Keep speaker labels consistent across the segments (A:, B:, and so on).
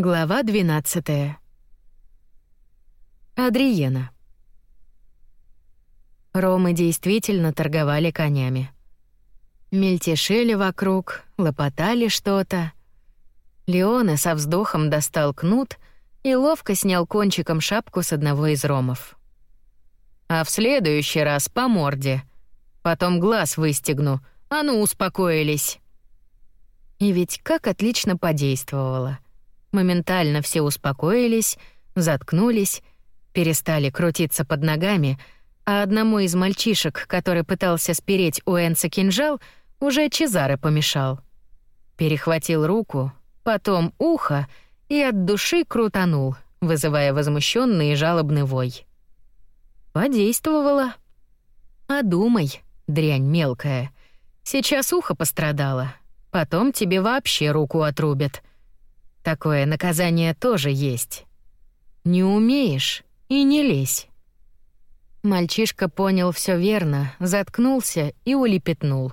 A: Глава 12. Адриена. Ромы действительно торговали конями. Мельтешили вокруг, лопотали что-то. Леоне со вздохом достал кнут и ловко снял кончиком шапку с одного из ромов. «А в следующий раз по морде. Потом глаз выстегну. А ну, успокоились!» И ведь как отлично подействовало. Моментально все успокоились, заткнулись, перестали крутиться под ногами, а одному из мальчишек, который пытался спереть у Энца кинжал, уже Чезаре помешал. Перехватил руку, потом ухо и от души крутанул, вызывая возмущенный и жалобный вой. Подействовало. А думай, дрянь мелкая, сейчас ухо пострадало, потом тебе вообще руку отрубят. Такое наказание тоже есть. Не умеешь и не лезь. Мальчишка понял все верно, заткнулся и улепетнул.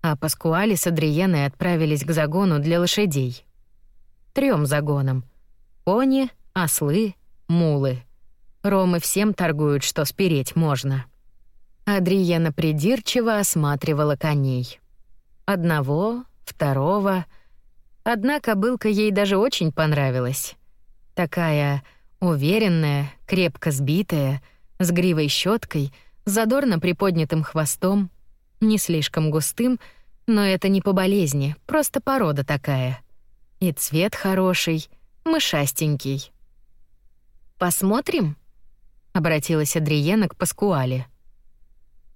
A: А Паскуали с Адриеной отправились к загону для лошадей. Трем загонам. Пони, ослы, мулы. Ромы всем торгуют, что спереть можно. Адриена придирчиво осматривала коней. Одного, второго. Одна кобылка ей даже очень понравилась. Такая уверенная, крепко сбитая, с гривой щеткой, задорно приподнятым хвостом, не слишком густым, но это не по болезни, просто порода такая. И цвет хороший, мышастенький. «Посмотрим?» — обратилась Адриена к Паскуале.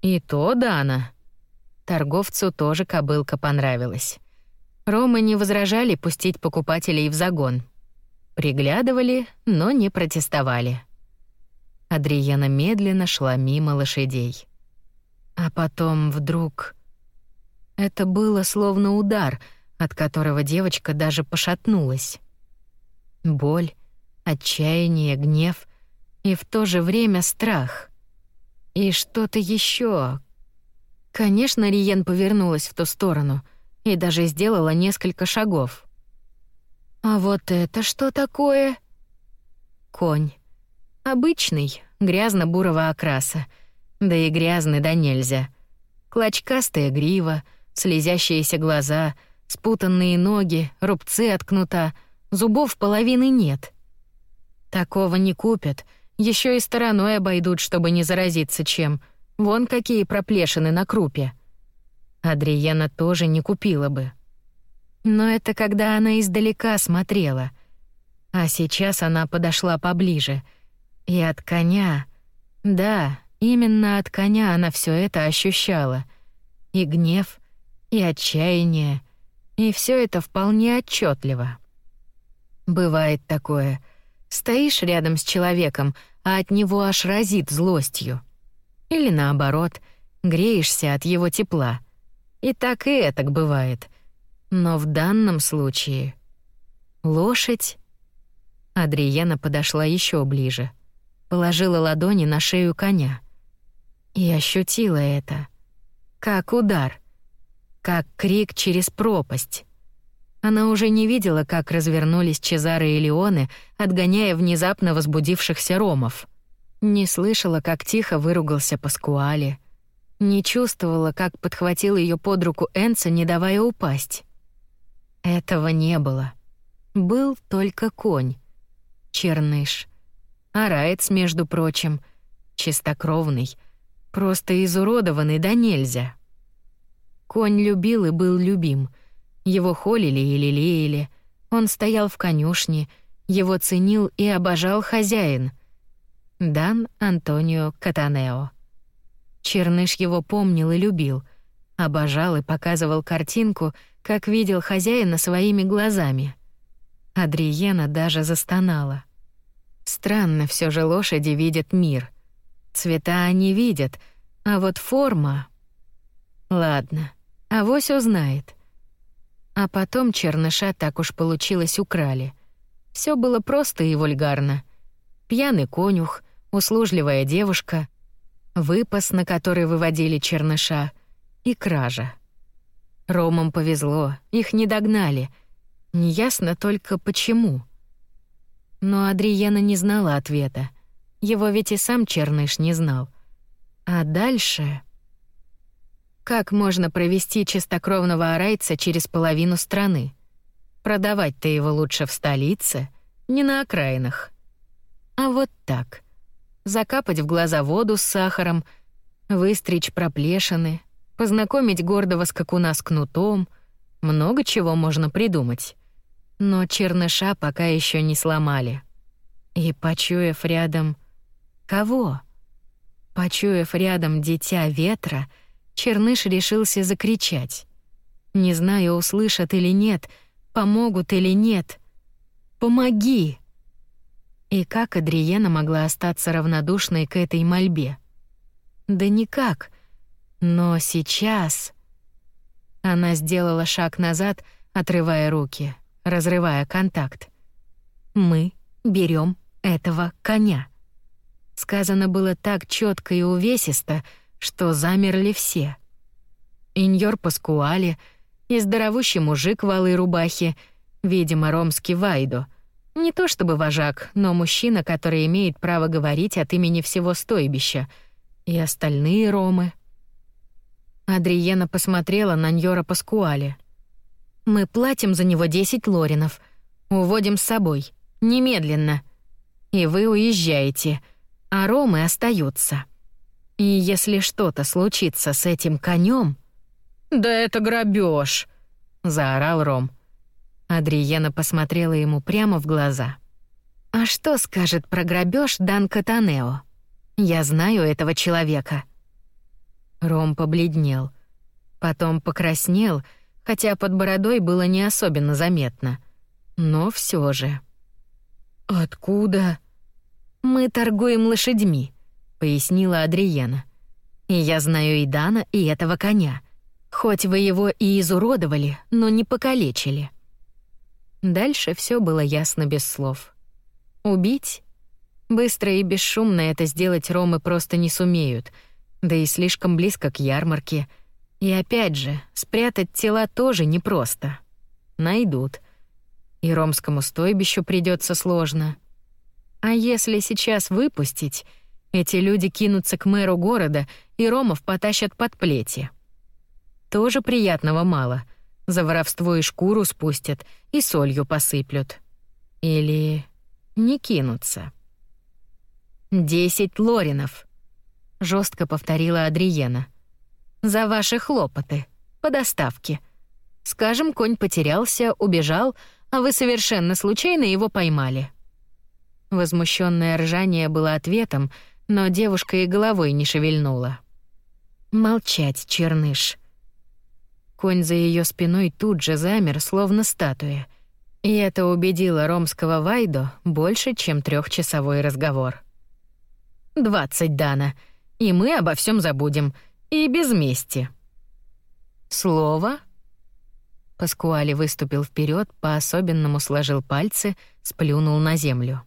A: «И то, Дана». Торговцу тоже кобылка понравилась. Ромы не возражали пустить покупателей в загон. Приглядывали, но не протестовали. Адриена медленно шла мимо лошадей. А потом вдруг... Это было словно удар, от которого девочка даже пошатнулась. Боль, отчаяние, гнев и в то же время страх. И что-то еще. Конечно, Риен повернулась в ту сторону — и даже сделала несколько шагов. «А вот это что такое?» Конь. Обычный, грязно-бурого окраса. Да и грязный да нельзя. Клочкастая грива, слезящиеся глаза, спутанные ноги, рубцы от кнута, зубов половины нет. Такого не купят, еще и стороной обойдут, чтобы не заразиться чем. Вон какие проплешины на крупе. Адриена тоже не купила бы. Но это когда она издалека смотрела. А сейчас она подошла поближе. И от коня... Да, именно от коня она все это ощущала. И гнев, и отчаяние, и все это вполне отчетливо. Бывает такое. Стоишь рядом с человеком, а от него аж разит злостью. Или наоборот, греешься от его тепла — и так и этак бывает. Но в данном случае... Лошадь... Адриена подошла еще ближе. Положила ладони на шею коня. И ощутила это. Как удар. Как крик через пропасть. Она уже не видела, как развернулись Чезаре и Леоны, отгоняя внезапно возбудившихся ромов. Не слышала, как тихо выругался Паскуале. Не чувствовала, как подхватил ее под руку Энца, не давая упасть. Этого не было. Был только конь. Черныш. Араец, между прочим. Чистокровный. Просто изуродованный да нельзя. Конь любил и был любим. Его холили и лелеяли. Он стоял в конюшне, его ценил и обожал хозяин. Дан Антонио Катанео. Черныш его помнил и любил, обожал и показывал картинку, как видел хозяина своими глазами. Адриена даже застонала. Странно все же лошади видят мир. Цвета они видят, а вот форма... Ладно, авось узнает. А потом черныша так уж получилось украли. Все было просто и вульгарно. Пьяный конюх, услужливая девушка — выпас, на который выводили черныша, и кража. Ромам повезло, их не догнали. Неясно только почему. Но Адриена не знала ответа. Его ведь и сам Черныш не знал. А дальше... Как можно провести чистокровного арайца через половину страны? Продавать-то его лучше в столице, не на окраинах. А вот так. Закапать в глаза воду с сахаром, выстричь проплешины, познакомить гордого скакуна с кнутом. Много чего можно придумать. Но черныша пока еще не сломали. И, почуяв рядом... Кого? Почуяв рядом дитя ветра, черныш решился закричать. Не знаю, услышат или нет, помогут или нет. «Помоги!» И как Адриена могла остаться равнодушной к этой мольбе? Да никак. Но сейчас... Она сделала шаг назад, отрывая руки, разрывая контакт. «Мы берем этого коня». Сказано было так четко и увесисто, что замерли все. Иньор Паскуали и здоровущий мужик в алой рубахе, видимо, ромский Вайдо — не то чтобы вожак, но мужчина, который имеет право говорить от имени всего стойбища. И остальные ромы. Адриена посмотрела на Ньора Паскуале. «Мы платим за него 10 лоринов. Уводим с собой. Немедленно. И вы уезжаете, а ромы остаются. И если что-то случится с этим конем, «Да это грабеж! заорал Ром. Адриена посмотрела ему прямо в глаза. «А что скажет про грабеж Дан Катанео? Я знаю этого человека». Ром побледнел. Потом покраснел, хотя под бородой было не особенно заметно. Но все же. «Откуда?» «Мы торгуем лошадьми», — пояснила Адриена. «И я знаю и Дана, и этого коня. Хоть вы его и изуродовали, но не покалечили». Дальше все было ясно без слов. Убить? Быстро и бесшумно это сделать ромы просто не сумеют, да и слишком близко к ярмарке. И опять же, спрятать тела тоже непросто. Найдут. И ромскому стойбищу придется сложно. А если сейчас выпустить, эти люди кинутся к мэру города и ромов потащат под плети. Тоже приятного мало — за воровство и шкуру спустят, и солью посыплют. Или не кинутся. «Десять лоринов», — жестко повторила Адриена. «За ваши хлопоты, по доставке. Скажем, конь потерялся, убежал, а вы совершенно случайно его поймали». Возмущенное ржание было ответом, но девушка и головой не шевельнула. «Молчать, черныш», Конь за ее спиной тут же замер, словно статуя. И это убедило ромского Вайдо больше, чем трехчасовой разговор. «Двадцать, Дана, и мы обо всем забудем, и без мести». «Слово?» Паскуали выступил вперед, по-особенному сложил пальцы, сплюнул на землю.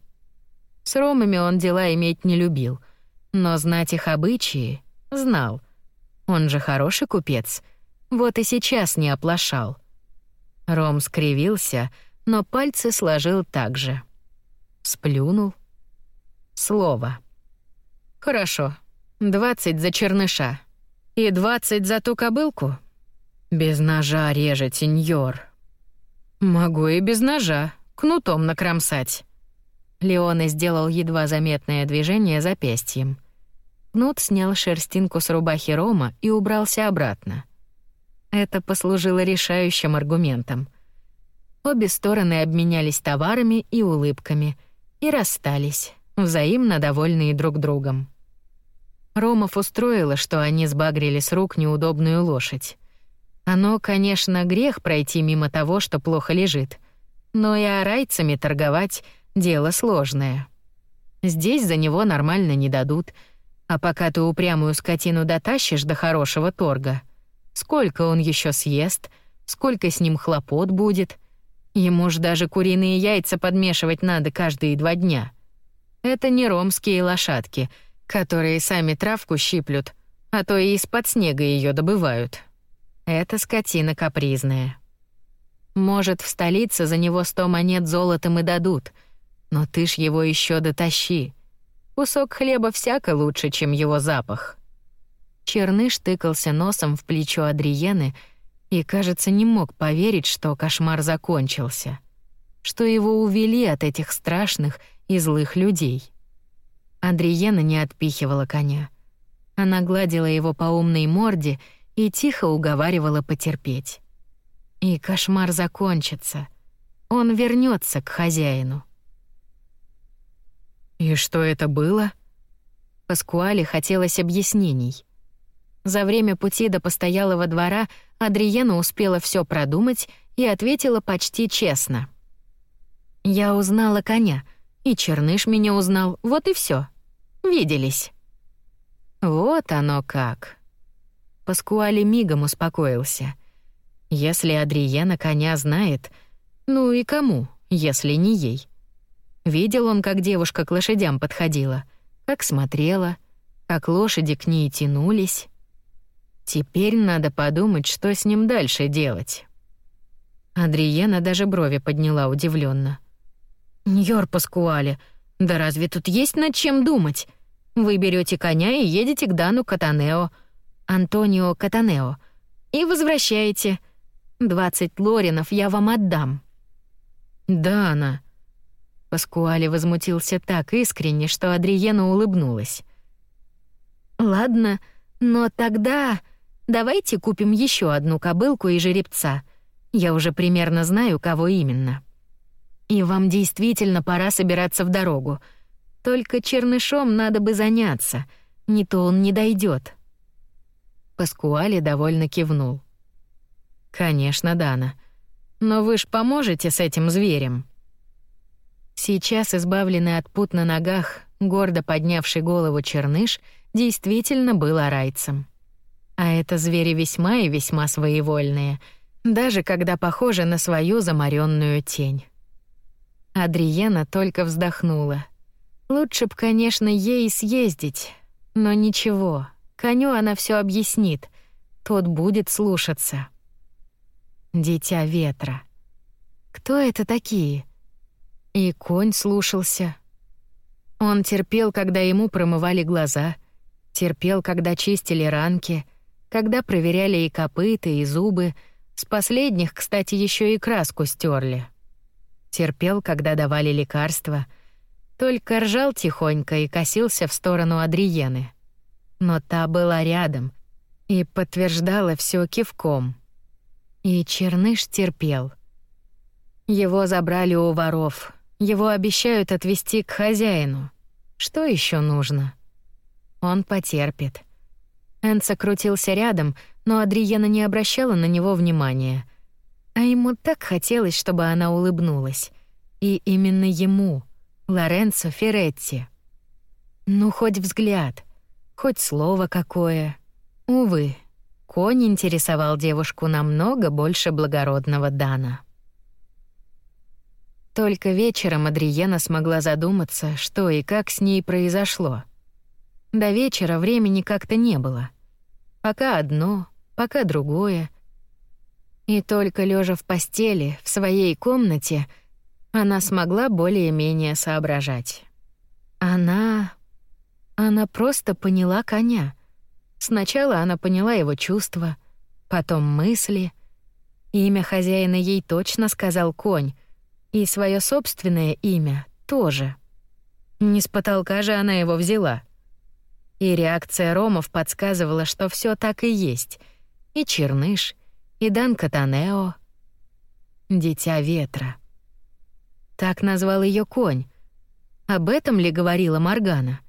A: С ромами он дела иметь не любил, но знать их обычаи знал. Он же хороший купец — вот и сейчас не оплошал. Ром скривился, но пальцы сложил так же. Сплюнул. Слово. Хорошо. Двадцать за черныша. И двадцать за ту кобылку? Без ножа реже, сеньор. Могу и без ножа, кнутом накромсать. Леон сделал едва заметное движение запястьем. Кнут снял шерстинку с рубахи Рома и убрался обратно. Это послужило решающим аргументом. Обе стороны обменялись товарами и улыбками и расстались, взаимно довольные друг другом. Ромов устроило, что они сбагрили с рук неудобную лошадь. Оно, конечно, грех пройти мимо того, что плохо лежит, но и арайцами торговать — дело сложное. Здесь за него нормально не дадут, а пока ты упрямую скотину дотащишь до хорошего торга — Сколько он еще съест, сколько с ним хлопот будет. Ему ж даже куриные яйца подмешивать надо каждые два дня. Это не ромские лошадки, которые сами травку щиплют, а то и из-под снега ее добывают. Это скотина капризная. Может, в столице за него сто монет золотом и дадут, Но ты ж его еще дотащи. Кусок хлеба всяко лучше, чем его запах. Черныш тыкался носом в плечо Адриены и, кажется, не мог поверить, что кошмар закончился, что его увели от этих страшных и злых людей. Адриена не отпихивала коня. Она гладила его по умной морде и тихо уговаривала потерпеть. И кошмар закончится. Он вернется к хозяину. «И что это было?» Паскуале хотелось объяснений. За время пути до постоялого двора Адриена успела все продумать и ответила почти честно. «Я узнала коня, и Черныш меня узнал, вот и все. Виделись». «Вот оно как». Паскуале мигом успокоился. «Если Адриена коня знает, ну и кому, если не ей?» Видел он, как девушка к лошадям подходила, как смотрела, как лошади к ней тянулись. Теперь надо подумать, что с ним дальше делать. Адриена даже брови подняла удивленно. «Ньор Паскуале, да разве тут есть над чем думать? Вы берете коня и едете к Дану Катанео, Антонио Катанео, и возвращаете. Двадцать лоринов я вам отдам». «Дана», Паскуале возмутился так искренне, что Адриена улыбнулась. «Ладно, но тогда давайте купим еще одну кобылку и жеребца. Я уже примерно знаю, кого именно. И вам действительно пора собираться в дорогу. Только чернышом надо бы заняться, не то он не дойдет. Паскуале довольно кивнул. «Конечно, Дана. Но вы ж поможете с этим зверем?» Сейчас, избавленный от пут на ногах, гордо поднявший голову черныш, действительно был арайцем. А это звери весьма и весьма своевольные, даже когда похожи на свою заморенную тень. Адриена только вздохнула. Лучше б, конечно, ей съездить, но ничего, коню она все объяснит, тот будет слушаться. Дитя ветра. Кто это такие? И конь слушался. Он терпел, когда ему промывали глаза, терпел, когда чистили ранки, когда проверяли и копыта, и зубы, с последних, кстати, еще и краску стерли. Терпел, когда давали лекарства, только ржал тихонько и косился в сторону Адриены. Но та была рядом и подтверждала все кивком. И Черныш терпел. Его забрали у воров — его обещают отвезти к хозяину. Что еще нужно? Он потерпит. Энца крутился рядом, но Адриена не обращала на него внимания. А ему так хотелось, чтобы она улыбнулась. И именно ему, Лоренцо Феретти. Ну, хоть взгляд, хоть слово какое. Увы, конь интересовал девушку намного больше благородного Дана. Только вечером Адриена смогла задуматься, что и как с ней произошло. До вечера времени как-то не было. Пока одно, пока другое. И только лежа в постели, в своей комнате, она смогла более-менее соображать. Она... Она просто поняла коня. Сначала она поняла его чувства, потом мысли. Имя хозяина ей точно сказал конь, и свое собственное имя тоже. Не с потолка же она его взяла. И реакция Ромов подсказывала, что все так и есть. И Черныш, и Дан Катанео. Дитя ветра. Так назвал ее конь. Об этом ли говорила Маргана?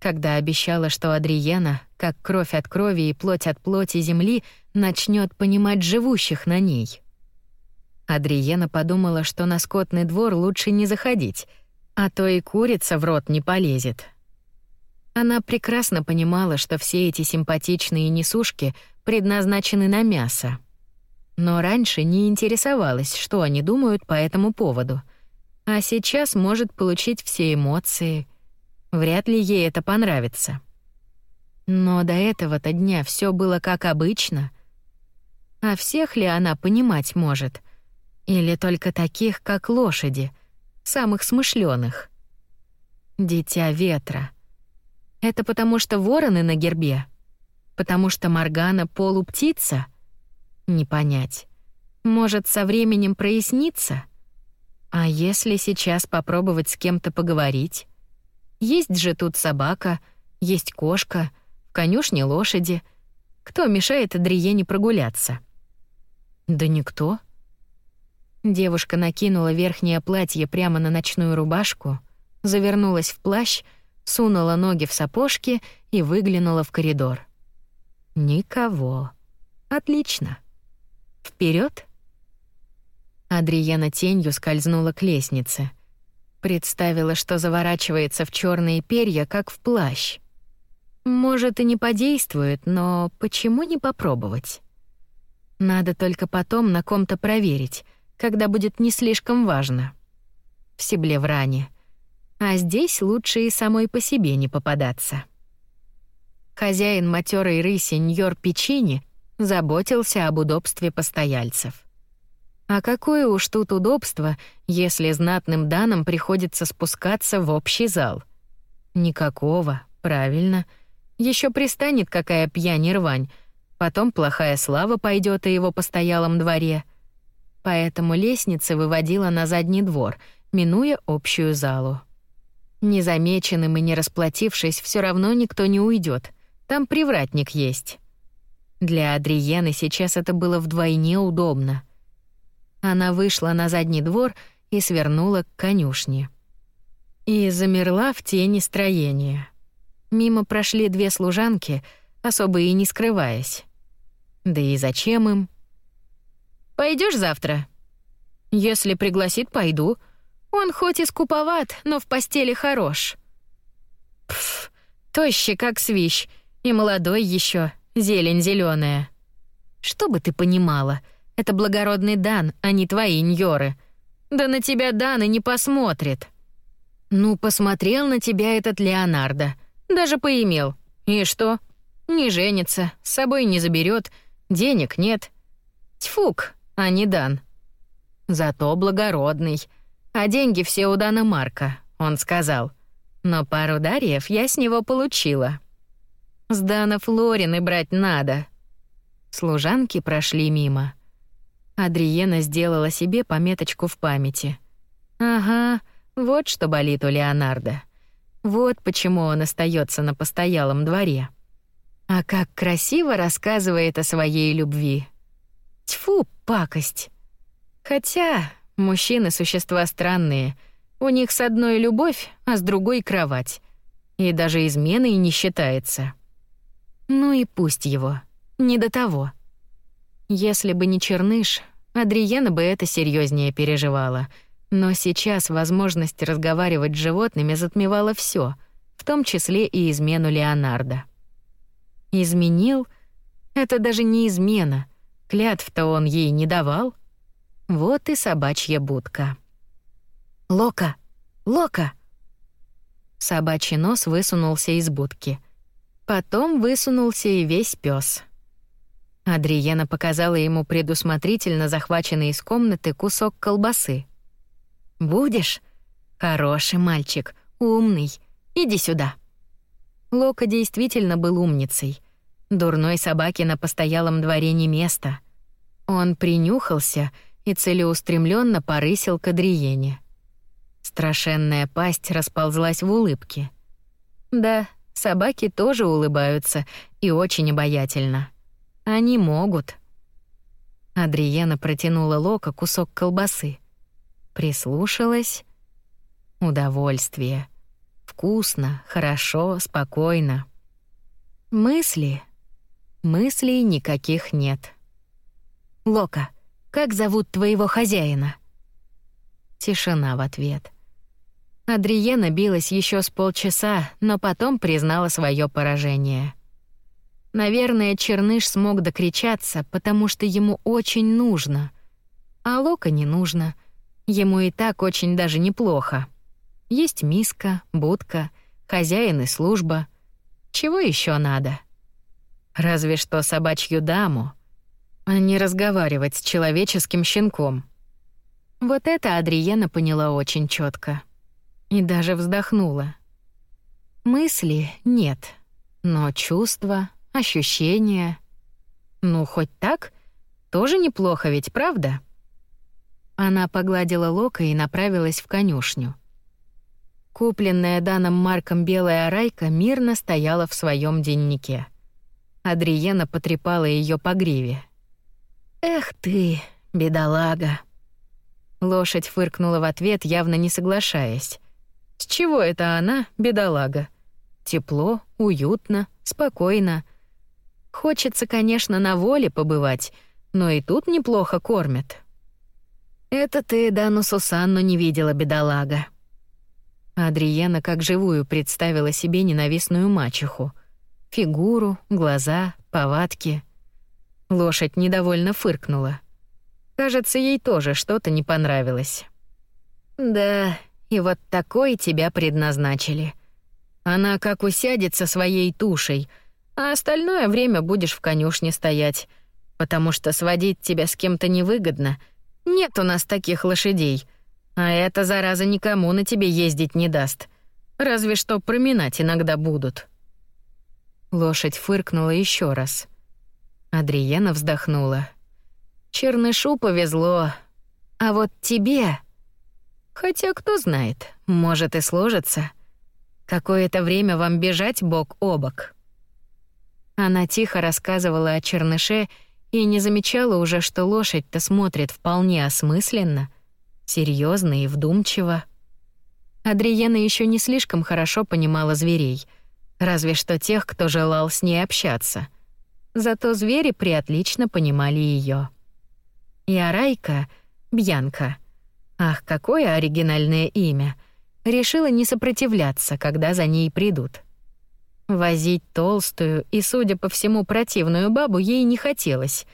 A: Когда обещала, что Адриена, как кровь от крови и плоть от плоти земли, начнет понимать живущих на ней. Адриена подумала, что на скотный двор лучше не заходить, а то и курица в рот не полезет. Она прекрасно понимала, что все эти симпатичные несушки предназначены на мясо. Но раньше не интересовалась, что они думают по этому поводу. А сейчас может получить все эмоции. Вряд ли ей это понравится. Но до этого-то дня все было как обычно. А всех ли она понимать может — или только таких, как лошади, самых смышленых. Дитя ветра. Это потому что вороны на гербе? Потому что Маргана полуптица? Не понять. Может, со временем прояснится? А если сейчас попробовать с кем-то поговорить? Есть же тут собака, есть кошка, в конюшне лошади. Кто мешает Адриене прогуляться? Да никто. Девушка накинула верхнее платье прямо на ночную рубашку, завернулась в плащ, сунула ноги в сапожки и выглянула в коридор. Никого. Отлично. Вперед. Адриена тенью скользнула к лестнице. Представила, что заворачивается в черные перья, как в плащ. Может, и не подействует, но почему не попробовать? Надо только потом на ком-то проверить, когда будет не слишком важно. В ране. А здесь лучше и самой по себе не попадаться. Хозяин матерой рыси Ньор Печини заботился об удобстве постояльцев. А какое уж тут удобство, если знатным данным приходится спускаться в общий зал? Никакого, правильно. Еще пристанет какая пьянь и рвань, потом плохая слава пойдет о его постоялом дворе. Поэтому лестница выводила на задний двор, минуя общую залу. Незамеченным и не расплатившись, все равно никто не уйдет. Там привратник есть. Для Адриены сейчас это было вдвойне удобно — она вышла на задний двор и свернула к конюшне. И замерла в тени строения. Мимо прошли две служанки, особо и не скрываясь. Да и зачем им? Пойдешь завтра? Если пригласит, пойду. Он хоть и скуповат, но в постели хорош. Пф, тощий как свищ, и молодой еще, зелень зеленая. Что бы ты понимала — это благородный Дан, а не твои ньоры. Да на тебя Дан и не посмотрит. Ну, посмотрел на тебя этот Леонардо. Даже поимел. И что? Не женится, с собой не заберет, денег нет. Тьфук, а не Дан. Зато благородный. А деньги все у Дана Марка, он сказал. Но пару дарьев я с него получила. С Дана Флорины брать надо. Служанки прошли мимо. Адриена сделала себе пометочку в памяти. Ага, вот что болит у Леонардо. Вот почему он остается на постоялом дворе. А как красиво рассказывает о своей любви. Тьфу, пакость. Хотя мужчины существа странные. У них с одной любовь, а с другой кровать. И даже изменой не считается. Ну и пусть его. Не до того. Если бы не Черныш, Адриена бы это серьезнее переживала. Но сейчас возможность разговаривать с животными затмевала все, в том числе и измену Леонардо. Изменил? Это даже не измена. Клятв-то он ей не давал. Вот и собачья будка. «Лока! Лока!» Собачий нос высунулся из будки. Потом высунулся и весь пес. Адриена показала ему предусмотрительно захваченный из комнаты кусок колбасы. «Будешь? Хороший мальчик, умный. Иди сюда». Лока действительно был умницей. Дурной собаке на постоялом дворе не место. Он принюхался и целеустремленно порысил к Адриене. Страшенная пасть расползлась в улыбке. Да, собаки тоже улыбаются и очень обаятельно. Они могут. Адриена протянула Лока кусок колбасы. Прислушалась. Удовольствие. Вкусно, хорошо, спокойно. Мысли. Мыслей никаких нет. Лока, как зовут твоего хозяина? Тишина в ответ. Адриена билась еще с полчаса, но потом признала свое поражение. Наверное, Черныш смог докричаться, потому что ему очень нужно. А Лока не нужно. Ему и так очень даже неплохо. Есть миска, будка, хозяин и служба. Чего еще надо? Разве что собачью даму, а не разговаривать с человеческим щенком. Вот это Адриена поняла очень четко и даже вздохнула. Мысли нет, но чувства, ощущения. Ну, хоть так, тоже неплохо ведь, правда? Она погладила Лока и направилась в конюшню. Купленная Даном Марком белая арайка мирно стояла в своем деннике. Адриена потрепала ее по гриве. «Эх ты, бедолага!» Лошадь фыркнула в ответ, явно не соглашаясь. С чего это она, бедолага? Тепло, уютно, спокойно. Хочется, конечно, на воле побывать, но и тут неплохо кормят. Это ты Дану Сусанну не видела, бедолага. Адриена как живую представила себе ненавистную мачеху. Фигуру, глаза, повадки. Лошадь недовольно фыркнула. Кажется, ей тоже что-то не понравилось. Да, и вот такой тебя предназначили. Она как усядет со своей тушей, а остальное время будешь в конюшне стоять, потому что сводить тебя с кем-то невыгодно. Нет у нас таких лошадей. А эта зараза никому на тебе ездить не даст. Разве что проминать иногда будут. Лошадь фыркнула еще раз. Адриена вздохнула. Чернышу повезло. А вот тебе Хотя кто знает, может и сложится. Какое-то время вам бежать бок о бок. Она тихо рассказывала о черныше и не замечала уже, что лошадь-то смотрит вполне осмысленно, серьезно и вдумчиво. Адриена еще не слишком хорошо понимала зверей, разве что тех, кто желал с ней общаться. Зато звери приотлично понимали ее. И Арайка, Бьянка — Ах, какое оригинальное имя. Решила не сопротивляться, когда за ней придут. Возить толстую и, судя по всему, противную бабу ей не хотелось.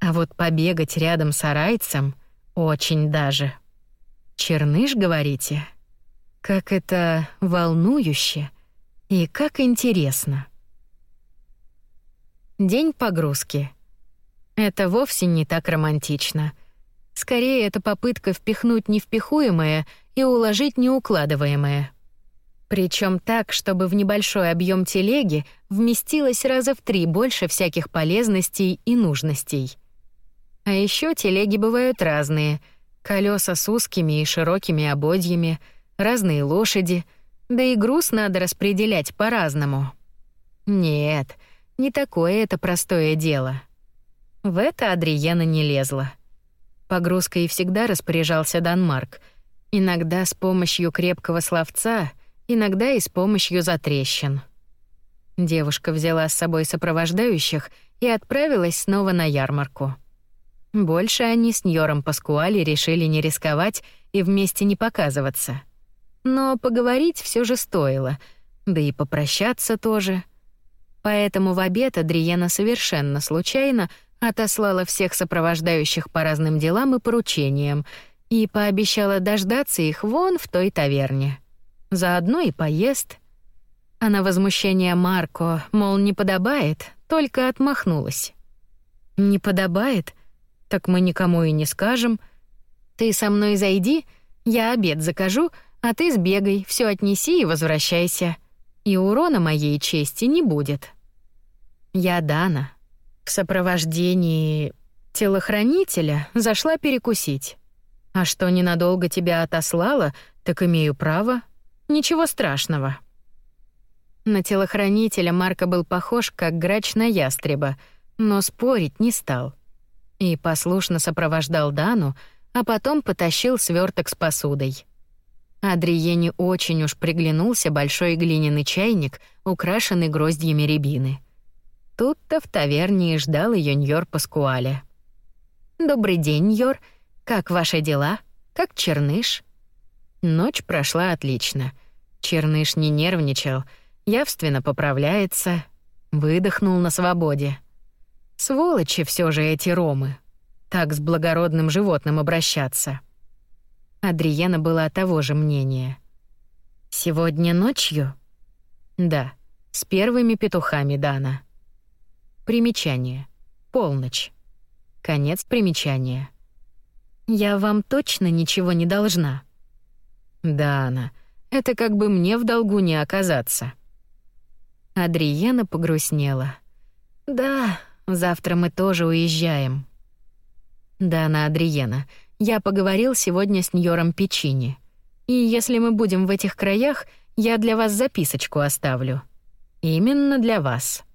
A: А вот побегать рядом с арайцем очень даже. Черныш, говорите? Как это волнующе и как интересно. День погрузки. Это вовсе не так романтично — Скорее, это попытка впихнуть невпихуемое и уложить неукладываемое. Причем так, чтобы в небольшой объем телеги вместилось раза в три больше всяких полезностей и нужностей. А еще телеги бывают разные. Колеса с узкими и широкими ободьями, разные лошади, да и груз надо распределять по-разному. Нет, не такое это простое дело. В это Адриена не лезла. Погрузкой всегда распоряжался Данмарк. Иногда с помощью крепкого словца, иногда и с помощью затрещин. Девушка взяла с собой сопровождающих и отправилась снова на ярмарку. Больше они с Ньором Паскуали решили не рисковать и вместе не показываться. Но поговорить все же стоило, да и попрощаться тоже. Поэтому в обед Адриена совершенно случайно отослала всех сопровождающих по разным делам и поручениям и пообещала дождаться их вон в той таверне. Заодно и поест. А на возмущение Марко, мол, не подобает, только отмахнулась. «Не подобает? Так мы никому и не скажем. Ты со мной зайди, я обед закажу, а ты сбегай, все отнеси и возвращайся. И урона моей чести не будет». Я Дана, в сопровождении телохранителя зашла перекусить. А что ненадолго тебя отослала, так имею право. Ничего страшного. На телохранителя Марка был похож как грач на ястреба, но спорить не стал. И послушно сопровождал Дану, а потом потащил сверток с посудой. Адриене очень уж приглянулся большой глиняный чайник, украшенный гроздьями рябины. Тут-то в таверне и ждал ее Ньор Паскуале. «Добрый день, Ньор. Как ваши дела? Как Черныш?» Ночь прошла отлично. Черныш не нервничал, явственно поправляется, выдохнул на свободе. Сволочи все же эти ромы. Так с благородным животным обращаться. Адриена была того же мнения. «Сегодня ночью?» «Да, с первыми петухами Дана». Примечание. Полночь. Конец примечания. Я вам точно ничего не должна.
B: Дана, это как бы мне в долгу не оказаться.
A: Адриена погрустнела. Да, завтра мы тоже уезжаем. Дана Адриена, я поговорил сегодня с Ньором Печини. И если мы будем в этих краях, я для вас записочку оставлю. Именно для вас.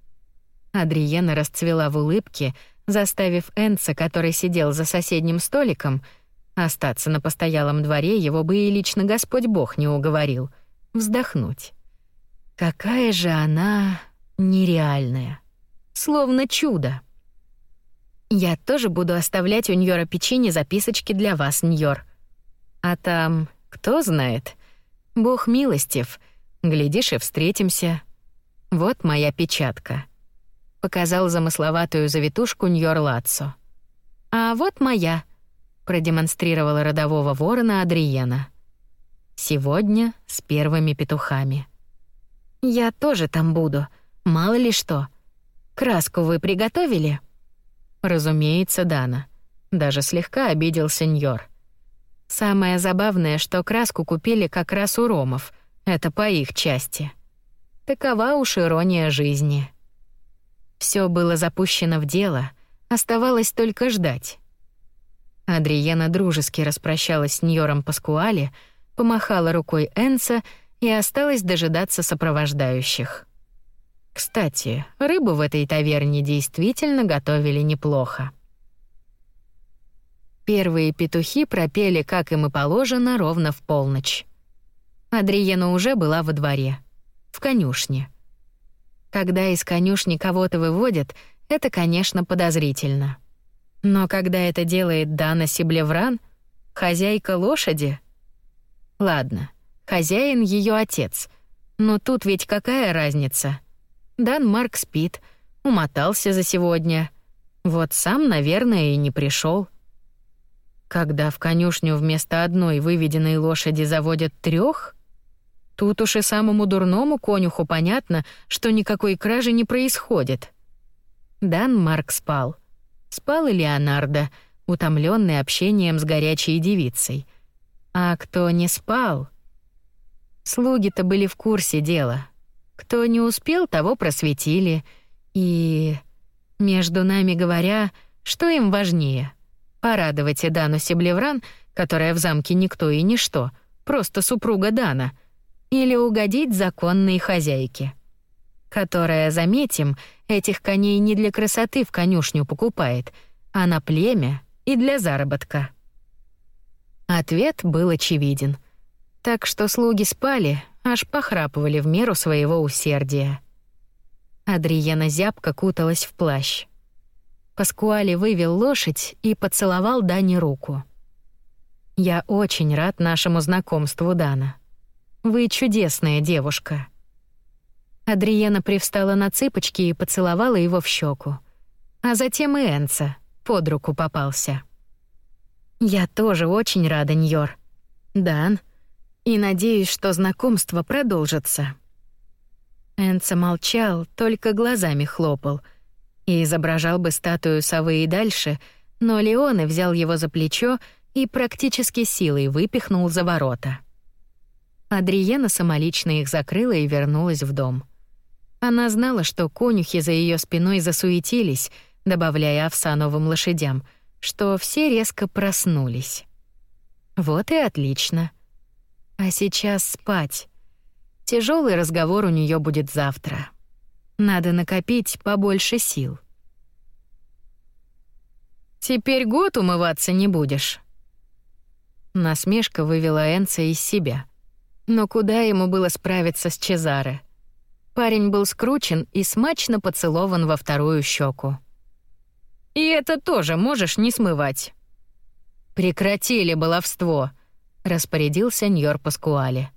A: Адриена расцвела в улыбке, заставив Энца, который сидел за соседним столиком, остаться на постоялом дворе его бы и лично Господь Бог не уговорил, вздохнуть. Какая же она нереальная. Словно чудо. Я тоже буду оставлять у Ньора Печини записочки для вас, Ньор. А там, кто знает, Бог милостив, глядишь и встретимся. Вот моя печатка показал замысловатую завитушку Ньор Лацо. А вот моя, продемонстрировала родового ворона Адриена. Сегодня с первыми петухами. Я тоже там буду, мало ли что. Краску вы приготовили? Разумеется, Дана. Даже слегка обиделся Ньор. Самое забавное, что краску купили как раз у ромов. Это по их части. Такова уж ирония жизни. Все было запущено в дело, оставалось только ждать. Адриена дружески распрощалась с Ньором Паскуале, помахала рукой Энса и осталась дожидаться сопровождающих. Кстати, рыбу в этой таверне действительно готовили неплохо. Первые петухи пропели, как им и положено, ровно в полночь. Адриена уже была во дворе, в конюшне. Когда из конюшни кого-то выводят, это, конечно, подозрительно. Но когда это делает Дана Сиблевран, хозяйка лошади... Ладно, хозяин ее отец. Но тут ведь какая разница? Дан Марк спит, умотался за сегодня. Вот сам, наверное, и не пришел. Когда в конюшню вместо одной выведенной лошади заводят трех, Тут уж и самому дурному конюху понятно, что никакой кражи не происходит. Дан Марк спал. Спал и Леонардо, утомленный общением с горячей девицей. А кто не спал? Слуги-то были в курсе дела. Кто не успел, того просветили. И, между нами говоря, что им важнее? Порадовать Эдану Себлевран, которая в замке никто и ничто, просто супруга Дана — или угодить законной хозяйке, которая, заметим, этих коней не для красоты в конюшню покупает, а на племя и для заработка. Ответ был очевиден. Так что слуги спали, аж похрапывали в меру своего усердия. Адриена зябко куталась в плащ. Паскуали вывел лошадь и поцеловал Дани руку. «Я очень рад нашему знакомству, Дана. Вы чудесная девушка». Адриена привстала на цыпочки и поцеловала его в щеку. А затем и Энца под руку попался. «Я тоже очень рада, Ньор. Дан. И надеюсь, что знакомство продолжится». Энца молчал, только глазами хлопал. И изображал бы статую совы и дальше, но Леоне взял его за плечо и практически силой выпихнул за ворота. Адриена самолично их закрыла и вернулась в дом. Она знала, что конюхи за ее спиной засуетились, добавляя овса новым лошадям, что все резко проснулись. Вот и отлично. А сейчас спать. Тяжелый разговор у нее будет завтра. Надо накопить побольше сил. Теперь год умываться не будешь. Насмешка вывела Энца из себя. Но куда ему было справиться с Чезаре? Парень был скручен и смачно поцелован во вторую щеку. «И это тоже можешь не смывать». «Прекратили баловство», — распорядился Ньор Паскуале.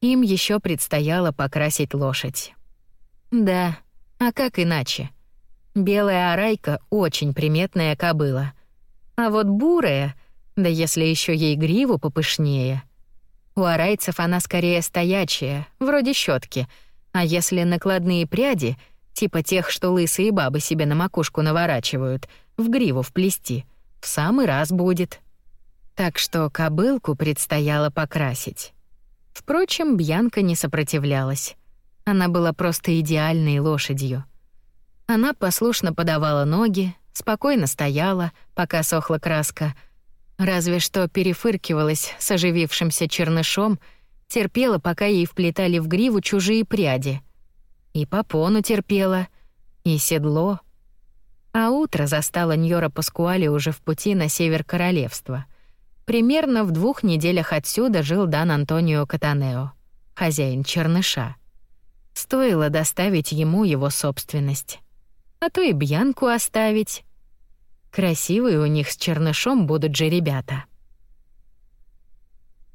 A: Им еще предстояло покрасить лошадь. Да, а как иначе? Белая арайка — очень приметная кобыла. А вот бурая, да если еще ей гриву попышнее — у арайцев она скорее стоячая, вроде щетки, а если накладные пряди, типа тех, что лысые бабы себе на макушку наворачивают, в гриву вплести, в самый раз будет. Так что кобылку предстояло покрасить. Впрочем, Бьянка не сопротивлялась. Она была просто идеальной лошадью. Она послушно подавала ноги, спокойно стояла, пока сохла краска, разве что перефыркивалась с оживившимся чернышом, терпела, пока ей вплетали в гриву чужие пряди. И попону терпела, и седло. А утро застало Ньора Паскуали уже в пути на север королевства. Примерно в двух неделях отсюда жил Дан Антонио Катанео, хозяин черныша. Стоило доставить ему его собственность. А то и Бьянку оставить. Красивые у них с чернышом будут же ребята.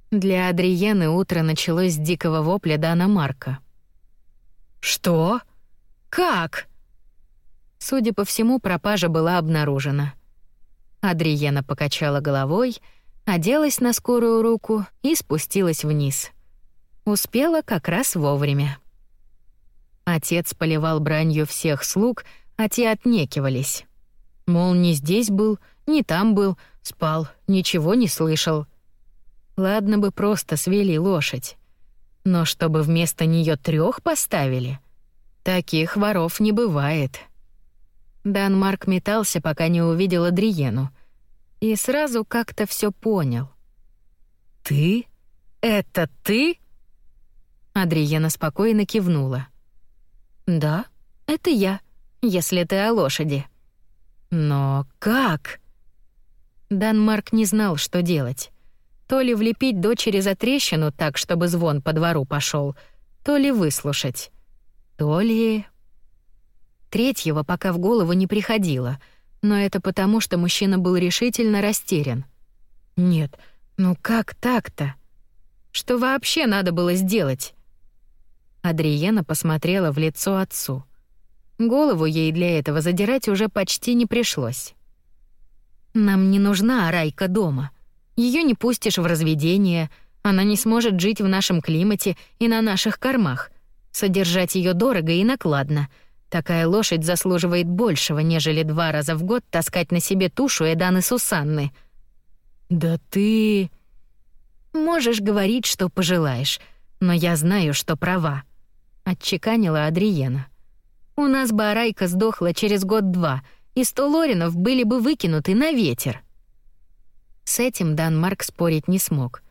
A: Для Адриены утро началось с дикого вопля Дана Марка. «Что? Как?» Судя по всему, пропажа была обнаружена. Адриена покачала головой, оделась на скорую руку и спустилась вниз. Успела как раз вовремя. Отец поливал бранью всех слуг, а те отнекивались. Мол, не здесь был, не там был, спал, ничего не слышал. Ладно бы просто свели лошадь. Но чтобы вместо нее трех поставили, таких воров не бывает. Дан Марк метался, пока не увидел Адриену. И сразу как-то все понял. «Ты? Это ты?» Адриена спокойно кивнула. «Да, это я, если ты о лошади». Но как? Данмарк не знал, что делать. То ли влепить дочери за трещину так, чтобы звон по двору пошел, то ли выслушать, то ли... Третьего пока в голову не приходило, но это потому, что мужчина был решительно растерян. Нет, ну как так-то? Что вообще надо было сделать? Адриена посмотрела в лицо отцу. Голову ей для этого задирать уже почти не пришлось. «Нам не нужна Арайка дома. Ее не пустишь в разведение, она не сможет жить в нашем климате и на наших кормах. Содержать ее дорого и накладно. Такая лошадь заслуживает большего, нежели два раза в год таскать на себе тушу Эданы Сусанны». «Да ты...» «Можешь говорить, что пожелаешь, но я знаю, что права», — отчеканила Адриена. У нас бы Арайка сдохла через год-два, и сто лоринов были бы выкинуты на ветер. С этим Дан Марк спорить не смог.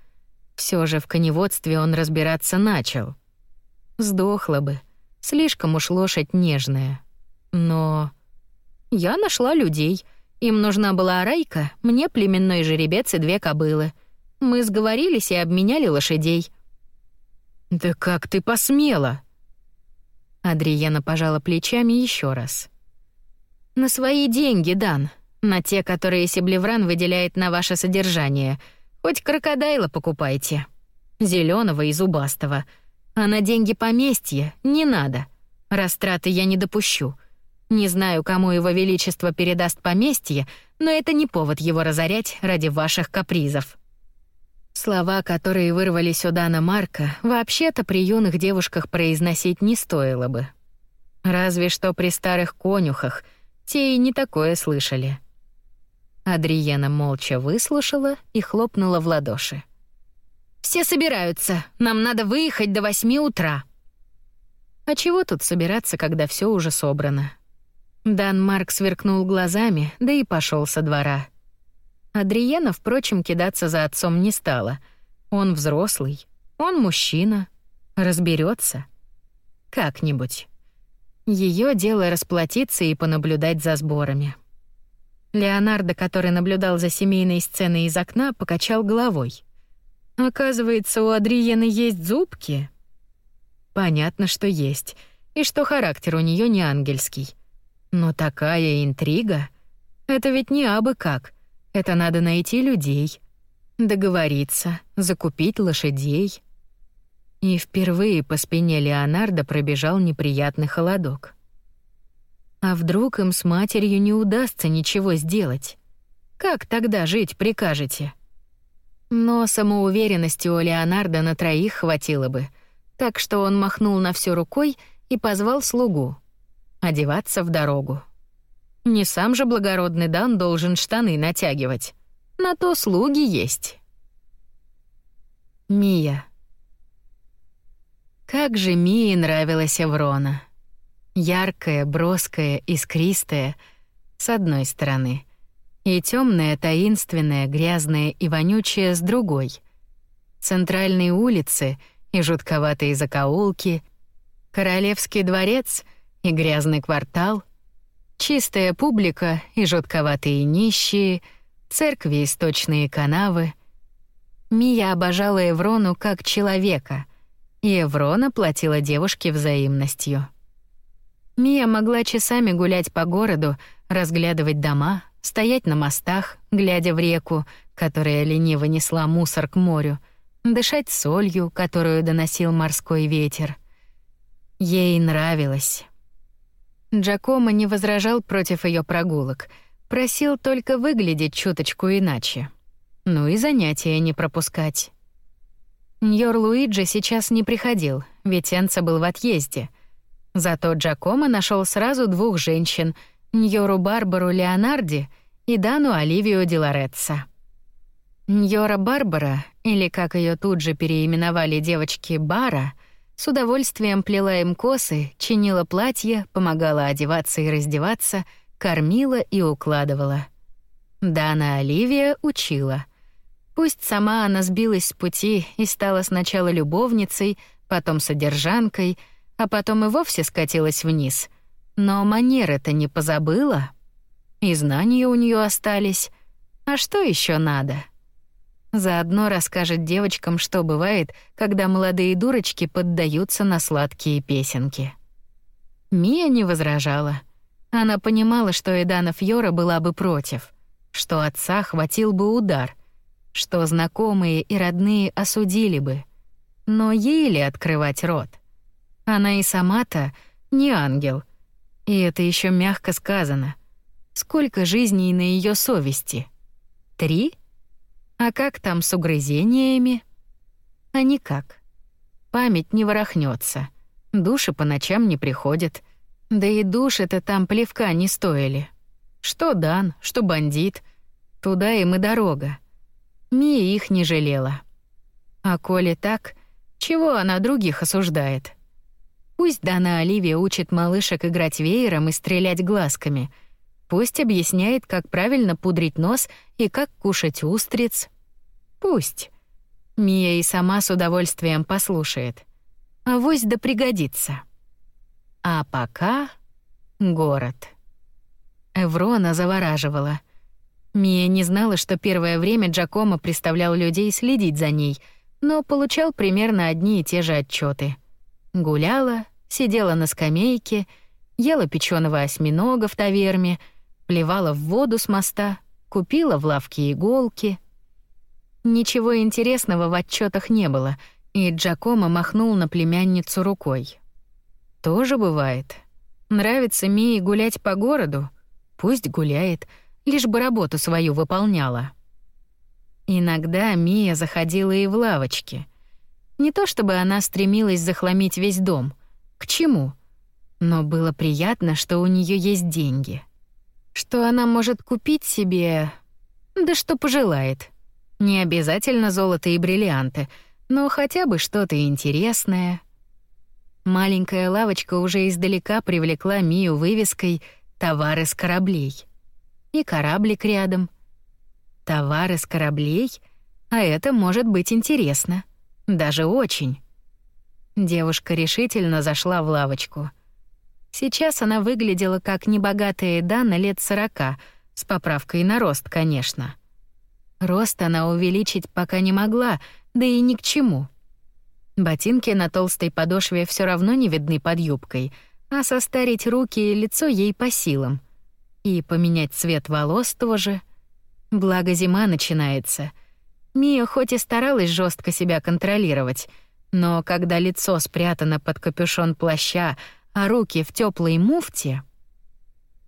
A: Все же в коневодстве он разбираться начал. Сдохла бы. Слишком уж лошадь нежная. Но... Я нашла людей. Им нужна была Арайка, мне племенной жеребец и две кобылы. Мы сговорились и обменяли лошадей. «Да как ты посмела?» Адриена пожала плечами еще раз. На свои деньги, Дан, на те, которые Себлевран выделяет на ваше содержание. Хоть крокодайла покупайте. зеленого и зубастого. А на деньги поместья не надо. Растраты я не допущу. Не знаю, кому его величество передаст поместье, но это не повод его разорять ради ваших капризов. Слова, которые вырвались у Дана Марка, вообще-то при юных девушках произносить не стоило бы. Разве что при старых конюхах, те и не такое слышали. Адриена молча выслушала и хлопнула в ладоши. «Все собираются, нам надо выехать до восьми утра». А чего тут собираться, когда все уже собрано? Дан Марк сверкнул глазами, да и пошел со двора. Адриена, впрочем, кидаться за отцом не стала. Он взрослый, он мужчина, разберется Как-нибудь. Ее дело расплатиться и понаблюдать за сборами. Леонардо, который наблюдал за семейной сценой из окна, покачал головой. Оказывается, у Адриены есть зубки. Понятно, что есть, и что характер у нее не ангельский. Но такая интрига — это ведь не абы как — это надо найти людей, договориться, закупить лошадей. И впервые по спине Леонардо пробежал неприятный холодок. А вдруг им с матерью не удастся ничего сделать? Как тогда жить прикажете? Но самоуверенности у Леонардо на троих хватило бы, так что он махнул на всю рукой и позвал слугу. Одеваться в дорогу. Не сам же благородный Дан должен штаны натягивать. На то слуги есть. Мия. Как же Мии нравилась Эврона. Яркая, броская, искристая, с одной стороны, и темная, таинственная, грязная и вонючая с другой. Центральные улицы и жутковатые закоулки, Королевский дворец и грязный квартал, чистая публика и жутковатые нищие, церкви и сточные канавы. Мия обожала Еврону как человека, и Еврона платила девушке взаимностью. Мия могла часами гулять по городу, разглядывать дома, стоять на мостах, глядя в реку, которая лениво несла мусор к морю, дышать солью, которую доносил морской ветер. Ей нравилось. Джакомо не возражал против ее прогулок, просил только выглядеть чуточку иначе. Ну и занятия не пропускать. Ньор Луиджи сейчас не приходил, ведь Энца был в отъезде. Зато Джакомо нашел сразу двух женщин — Ньору Барбару Леонарди и Дану Оливию Диларетса. Ньора Барбара, или как ее тут же переименовали девочки Бара, с удовольствием плела им косы, чинила платья, помогала одеваться и раздеваться, кормила и укладывала. Дана Оливия учила. Пусть сама она сбилась с пути и стала сначала любовницей, потом содержанкой, а потом и вовсе скатилась вниз — но манеры-то не позабыла. И знания у нее остались. А что еще надо? Заодно расскажет девочкам, что бывает, когда молодые дурочки поддаются на сладкие песенки. Мия не возражала. Она понимала, что Эдана Фьора была бы против, что отца хватил бы удар, что знакомые и родные осудили бы. Но ей ли открывать рот? Она и сама-то не ангел — и это еще мягко сказано. Сколько жизней на ее совести? Три? А как там с угрызениями? А никак. Память не ворохнется. Души по ночам не приходят. Да и души-то там плевка не стоили. Что Дан, что бандит. Туда им и дорога. Мия их не жалела. А коли так, чего она других осуждает? Пусть Дана Оливия учит малышек играть веером и стрелять глазками. Пусть объясняет, как правильно пудрить нос и как кушать устриц. Пусть. Мия и сама с удовольствием послушает. А вось да пригодится. А пока город. Эврона завораживала. Мия не знала, что первое время Джакомо представлял людей следить за ней, но получал примерно одни и те же отчеты. Гуляла, сидела на скамейке, ела печеного осьминога в таверме, плевала в воду с моста, купила в лавке иголки. Ничего интересного в отчетах не было, и Джакомо махнул на племянницу рукой. Тоже бывает. Нравится Мии гулять по городу? Пусть гуляет, лишь бы работу свою выполняла. Иногда Мия заходила и в лавочки. Не то чтобы она стремилась захламить весь дом — к чему? Но было приятно, что у нее есть деньги. Что она может купить себе... Да что пожелает. Не обязательно золото и бриллианты, но хотя бы что-то интересное. Маленькая лавочка уже издалека привлекла Мию вывеской «Товары с кораблей». И кораблик рядом. Товары с кораблей? А это может быть интересно. Даже очень. Девушка решительно зашла в лавочку. Сейчас она выглядела как небогатая Дана лет сорока, с поправкой на рост, конечно. Рост она увеличить пока не могла, да и ни к чему. Ботинки на толстой подошве все равно не видны под юбкой, а состарить руки и лицо ей по силам. И поменять цвет волос тоже. Благо зима начинается. Мия хоть и старалась жестко себя контролировать — но когда лицо спрятано под капюшон плаща, а руки в теплой муфте,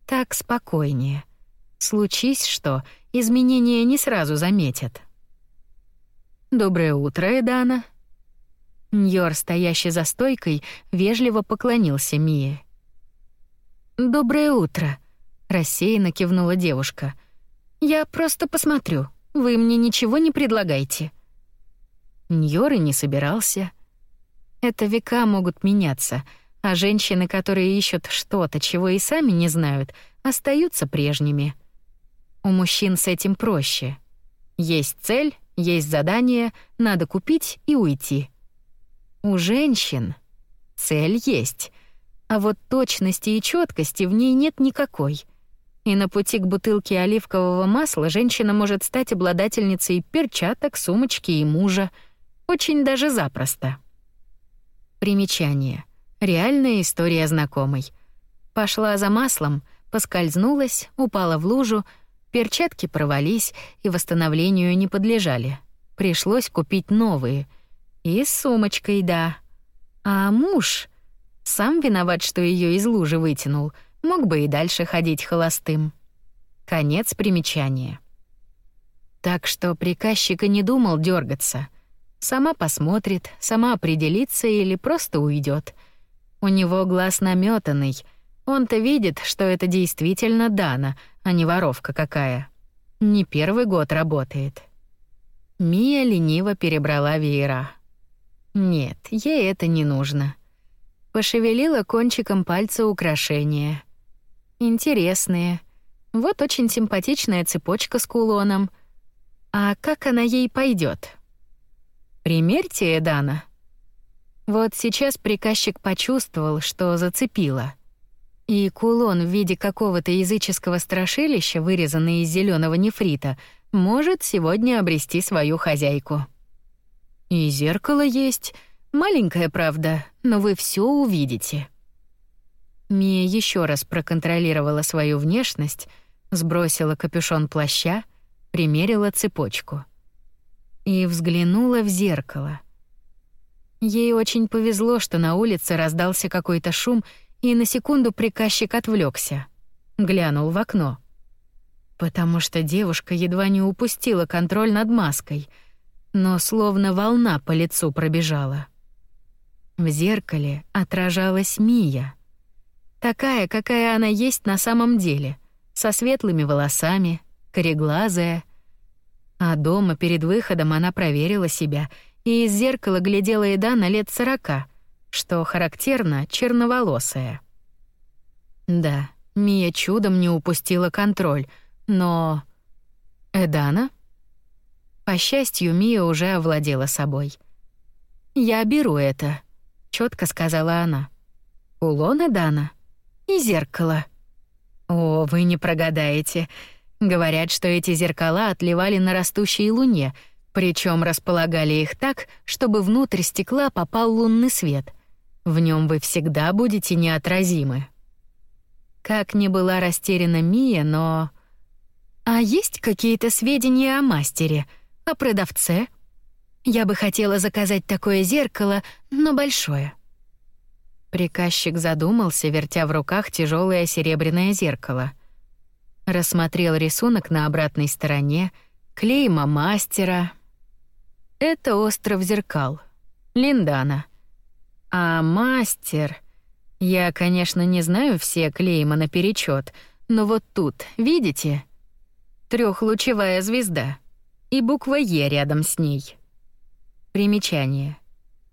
A: так спокойнее. Случись что, изменения не сразу заметят. «Доброе утро, Эдана». Ньор, стоящий за стойкой, вежливо поклонился Мие. «Доброе утро», — рассеянно кивнула девушка. «Я просто посмотрю. Вы мне ничего не предлагаете». Ньор и не собирался. Это века могут меняться, а женщины, которые ищут что-то, чего и сами не знают, остаются прежними. У мужчин с этим проще. Есть цель, есть задание, надо купить и уйти. У женщин цель есть, а вот точности и четкости в ней нет никакой. И на пути к бутылке оливкового масла женщина может стать обладательницей перчаток, сумочки и мужа. Очень даже запросто. Примечание. Реальная история знакомой. Пошла за маслом, поскользнулась, упала в лужу, перчатки провались и восстановлению не подлежали. Пришлось купить новые. И с сумочкой, да. А муж сам виноват, что ее из лужи вытянул. Мог бы и дальше ходить холостым. Конец примечания. Так что приказчик и не думал дергаться. Сама посмотрит, сама определится или просто уйдет. У него глаз наметанный. Он-то видит, что это действительно Дана, а не воровка какая. Не первый год работает. Мия лениво перебрала веера. Нет, ей это не нужно. Пошевелила кончиком пальца украшения. Интересные. Вот очень симпатичная цепочка с кулоном. А как она ей пойдет? Примерьте, Эдана. Вот сейчас приказчик почувствовал, что зацепило. И кулон в виде какого-то языческого страшилища, вырезанный из зеленого нефрита, может сегодня обрести свою хозяйку. И зеркало есть. Маленькое, правда, но вы все увидите. Мия еще раз проконтролировала свою внешность, сбросила капюшон плаща, примерила цепочку. И взглянула в зеркало. Ей очень повезло, что на улице раздался какой-то шум, и на секунду приказчик отвлекся, глянул в окно. Потому что девушка едва не упустила контроль над маской — но словно волна по лицу пробежала. В зеркале отражалась Мия. Такая, какая она есть на самом деле, со светлыми волосами, кореглазая. А дома перед выходом она проверила себя и из зеркала глядела еда на лет сорока, что характерно черноволосая. Да, Мия чудом не упустила контроль, но... Эдана? По счастью, Мия уже овладела собой. «Я беру это», — четко сказала она. «Кулоны Дана и зеркало». «О, вы не прогадаете. Говорят, что эти зеркала отливали на растущей луне, причем располагали их так, чтобы внутрь стекла попал лунный свет. В нем вы всегда будете неотразимы». Как ни была растеряна Мия, но... «А есть какие-то сведения о мастере?» О продавце? Я бы хотела заказать такое зеркало, но большое. Приказчик задумался, вертя в руках тяжелое серебряное зеркало. Рассмотрел рисунок на обратной стороне, клейма мастера. Это остров зеркал. Линдана. А мастер... Я, конечно, не знаю все клейма наперечет, но вот тут, видите? Трехлучевая звезда и буква «Е» рядом с ней. Примечание.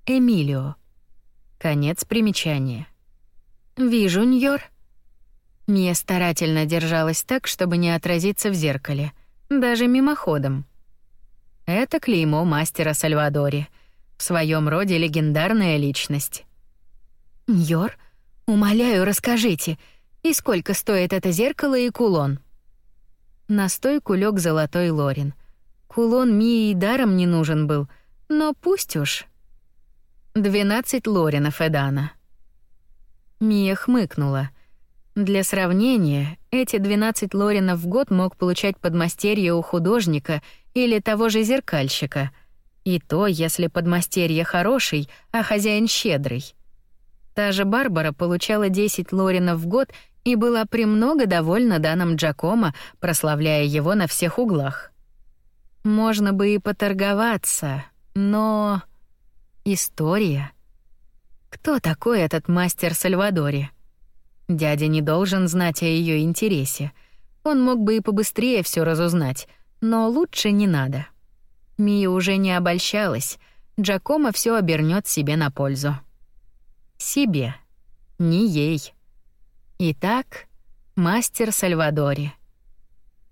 A: Эмилио. Конец примечания. «Вижу, Ньор». Мия старательно держалась так, чтобы не отразиться в зеркале, даже мимоходом. Это клеймо мастера Сальвадори, в своем роде легендарная личность. «Ньор, умоляю, расскажите, и сколько стоит это зеркало и кулон?» На стойку лег золотой Лорин — Кулон Мии даром не нужен был, но пусть уж. Двенадцать лоринов Эдана. Мия хмыкнула. Для сравнения, эти 12 лоринов в год мог получать подмастерье у художника или того же зеркальщика. И то, если подмастерье хороший, а хозяин щедрый. Та же Барбара получала 10 лоринов в год и была премного довольна Даном Джакомо, прославляя его на всех углах. Можно бы и поторговаться, но... История. Кто такой этот мастер Сальвадори? Дядя не должен знать о ее интересе. Он мог бы и побыстрее все разузнать, но лучше не надо. Мия уже не обольщалась, Джакомо все обернет себе на пользу. Себе, не ей. Итак, мастер Сальвадори.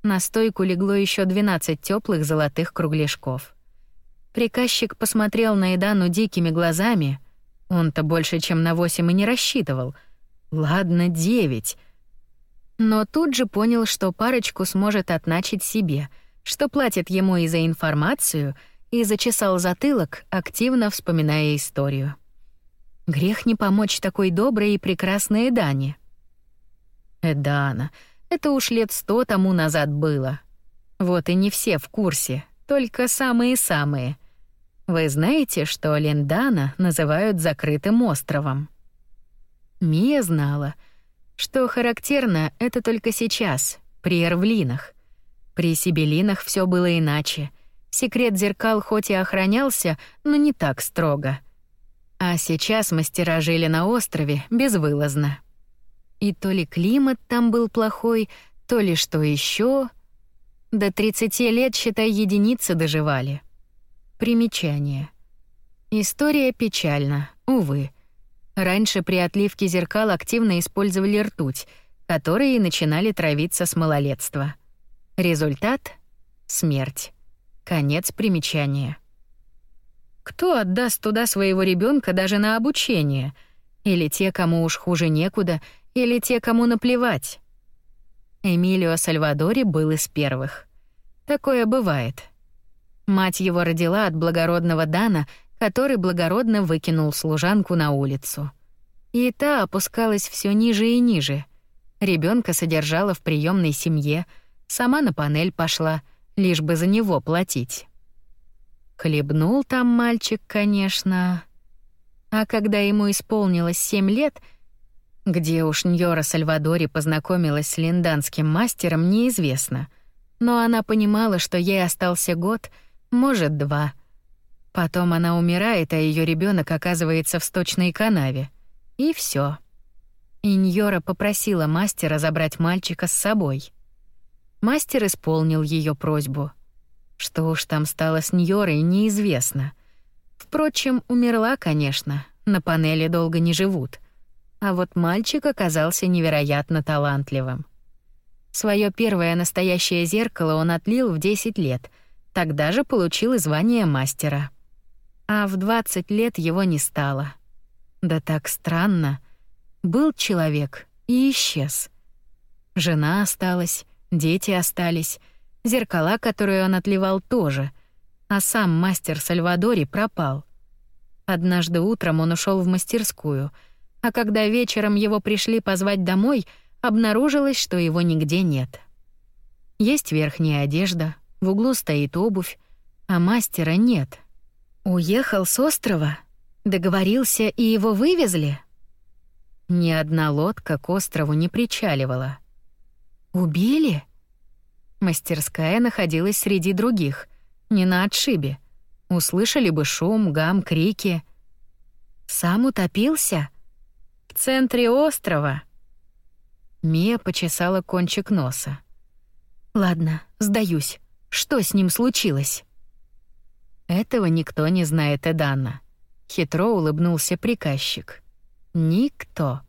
A: На стойку легло еще 12 теплых золотых кругляшков. Приказчик посмотрел на Эдану дикими глазами. Он-то больше, чем на восемь и не рассчитывал. Ладно, девять. Но тут же понял, что парочку сможет отначить себе, что платит ему и за информацию, и зачесал затылок, активно вспоминая историю. Грех не помочь такой доброй и прекрасной Эдане. Эдана, это уж лет сто тому назад было. Вот и не все в курсе, только самые-самые. Вы знаете, что Линдана называют закрытым островом? Мия знала. Что характерно, это только сейчас, при Эрвлинах. При Сибелинах все было иначе. Секрет зеркал хоть и охранялся, но не так строго. А сейчас мастера жили на острове безвылазно. И то ли климат там был плохой, то ли что еще. До 30 лет, считай, единицы доживали. Примечание. История печальна, увы. Раньше при отливке зеркал активно использовали ртуть, которые начинали травиться с малолетства. Результат — смерть. Конец примечания. Кто отдаст туда своего ребенка даже на обучение? Или те, кому уж хуже некуда, или те, кому наплевать? Эмилио Сальвадори был из первых. Такое бывает. Мать его родила от благородного Дана — который благородно выкинул служанку на улицу. И та опускалась все ниже и ниже. Ребенка содержала в приемной семье, сама на панель пошла, лишь бы за него платить. Хлебнул там мальчик, конечно. А когда ему исполнилось семь лет, где уж Ньора Сальвадори познакомилась с линданским мастером, неизвестно. Но она понимала, что ей остался год, может, два — Потом она умирает, а ее ребенок оказывается в сточной канаве. И все. Иньора попросила мастера забрать мальчика с собой. Мастер исполнил ее просьбу. Что уж там стало с Ньорой, неизвестно. Впрочем, умерла, конечно. На панели долго не живут. А вот мальчик оказался невероятно талантливым. Своё первое настоящее зеркало он отлил в 10 лет. Тогда же получил и звание мастера а в 20 лет его не стало. Да так странно. Был человек и исчез. Жена осталась, дети остались, зеркала, которые он отливал, тоже, а сам мастер Сальвадори пропал. Однажды утром он ушел в мастерскую, а когда вечером его пришли позвать домой, обнаружилось, что его нигде нет. Есть верхняя одежда, в углу стоит обувь, а мастера нет — Уехал с острова? Договорился и его вывезли? Ни одна лодка к острову не причаливала. Убили? Мастерская находилась среди других, не на отшибе. Услышали бы шум, гам, крики. Сам утопился? В центре острова. Мия почесала кончик носа. Ладно, сдаюсь. Что с ним случилось? Этого никто не знает, Эдана. Хитро улыбнулся приказчик. Никто.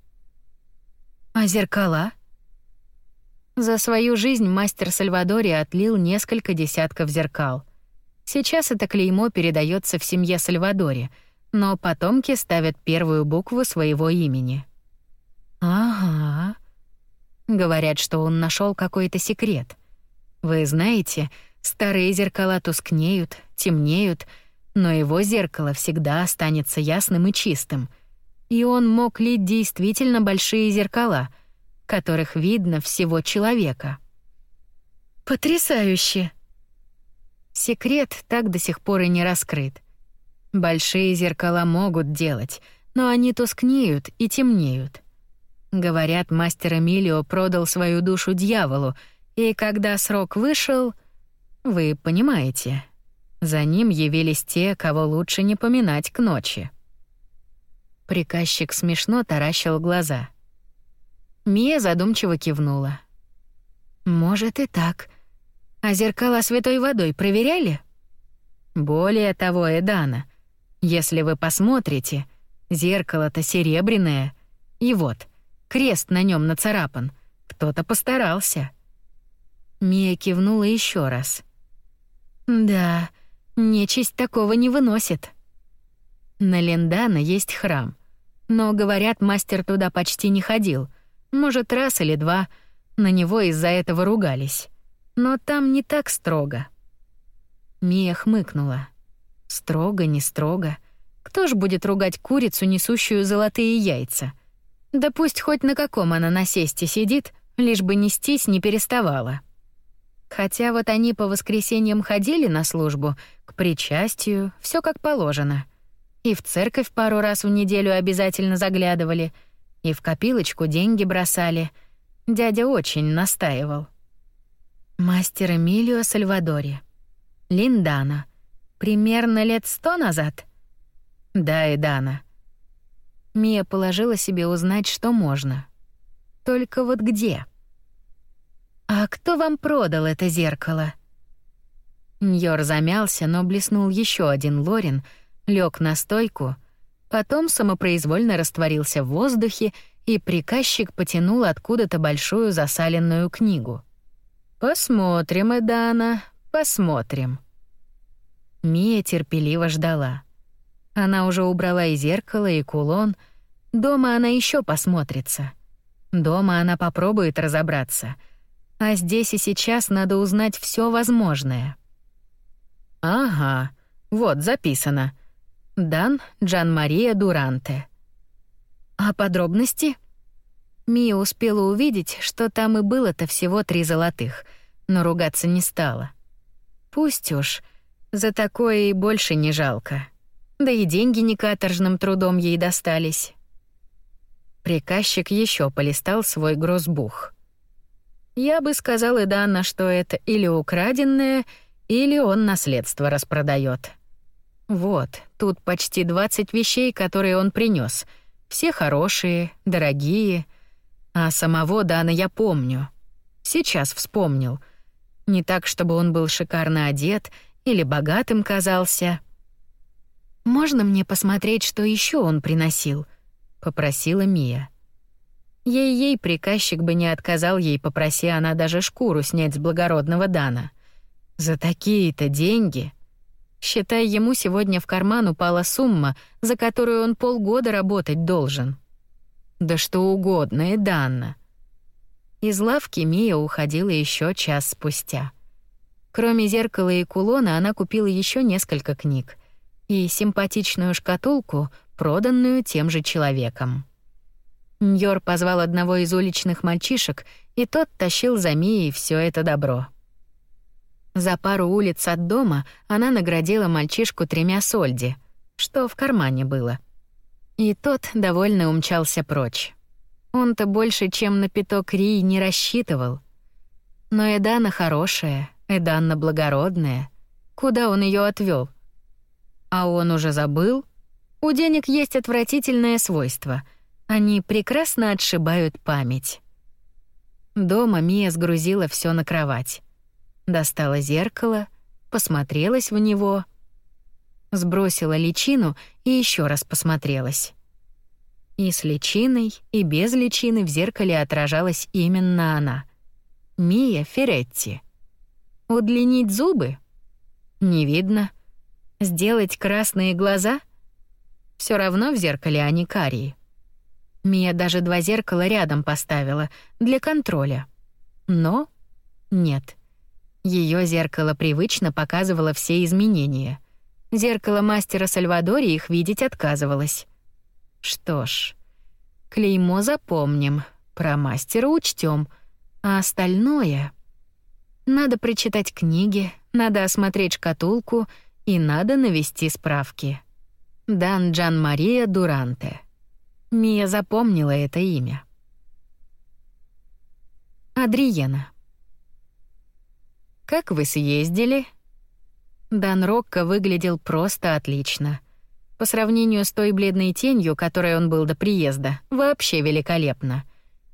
A: А зеркала? За свою жизнь мастер Сальвадори отлил несколько десятков зеркал. Сейчас это клеймо передается в семье Сальвадори, но потомки ставят первую букву своего имени. Ага. Говорят, что он нашел какой-то секрет. Вы знаете, Старые зеркала тускнеют, темнеют, но его зеркало всегда останется ясным и чистым. И он мог лить действительно большие зеркала, которых видно всего человека. Потрясающе. Секрет так до сих пор и не раскрыт. Большие зеркала могут делать, но они тускнеют и темнеют. Говорят, мастер Эмилио продал свою душу дьяволу, и когда срок вышел, вы понимаете, за ним явились те, кого лучше не поминать к ночи. Приказчик смешно таращил глаза. Мия задумчиво кивнула. Может и так. А зеркала святой водой проверяли? Более того, Эдана, если вы посмотрите, зеркало-то серебряное. И вот, крест на нем нацарапан. Кто-то постарался. Мия кивнула еще раз. Да, нечисть такого не выносит. На Лендана есть храм. Но, говорят, мастер туда почти не ходил. Может, раз или два. На него из-за этого ругались. Но там не так строго. Мия хмыкнула. Строго, не строго. Кто ж будет ругать курицу, несущую золотые яйца? Да пусть хоть на каком она насесте сидит, лишь бы нестись не переставала. Хотя вот они по воскресеньям ходили на службу, к причастию, все как положено. И в церковь пару раз в неделю обязательно заглядывали, и в копилочку деньги бросали. Дядя очень настаивал. Мастер Эмилио Сальвадори. Линдана. Примерно лет сто назад? Да, и Дана. Мия положила себе узнать, что можно. Только вот где? «А кто вам продал это зеркало?» Ньор замялся, но блеснул еще один лорин, лег на стойку, потом самопроизвольно растворился в воздухе, и приказчик потянул откуда-то большую засаленную книгу. «Посмотрим, Эдана, посмотрим». Мия терпеливо ждала. Она уже убрала и зеркало, и кулон. Дома она еще посмотрится. Дома она попробует разобраться — а здесь и сейчас надо узнать все возможное. Ага, вот записано. Дан Джан Мария Дуранте. А подробности? Мия успела увидеть, что там и было-то всего три золотых, но ругаться не стала. Пусть уж, за такое и больше не жалко. Да и деньги не каторжным трудом ей достались. Приказчик еще полистал свой грозбух — я бы сказала Дана, что это или украденное, или он наследство распродает. Вот, тут почти 20 вещей, которые он принес. Все хорошие, дорогие. А самого Дана я помню. Сейчас вспомнил. Не так, чтобы он был шикарно одет или богатым казался. «Можно мне посмотреть, что еще он приносил?» — попросила Мия. Ей-ей приказчик бы не отказал ей, попроси она даже шкуру снять с благородного Дана. За такие-то деньги. Считай, ему сегодня в карман упала сумма, за которую он полгода работать должен. Да что угодно, и Данна. Из лавки Мия уходила еще час спустя. Кроме зеркала и кулона она купила еще несколько книг и симпатичную шкатулку, проданную тем же человеком. Ньор позвал одного из уличных мальчишек, и тот тащил за Мией все это добро. За пару улиц от дома она наградила мальчишку тремя сольди, что в кармане было. И тот довольно умчался прочь. Он-то больше, чем на пяток Рии, не рассчитывал. Но Эдана хорошая, Эданна благородная. Куда он ее отвел? А он уже забыл? У денег есть отвратительное свойство — они прекрасно отшибают память. Дома Мия сгрузила все на кровать. Достала зеркало, посмотрелась в него, сбросила личину и еще раз посмотрелась. И с личиной, и без личины в зеркале отражалась именно она. Мия Феретти. Удлинить зубы? Не видно. Сделать красные глаза? Все равно в зеркале они карие. Мия даже два зеркала рядом поставила для контроля. Но нет. Ее зеркало привычно показывало все изменения. Зеркало мастера Сальвадори их видеть отказывалось. Что ж, клеймо запомним, про мастера учтем, а остальное... Надо прочитать книги, надо осмотреть шкатулку и надо навести справки. Дан Джан Мария Дуранте. Мия запомнила это имя. Адриена. «Как вы съездили?» Дан Рокко выглядел просто отлично. По сравнению с той бледной тенью, которой он был до приезда, вообще великолепно.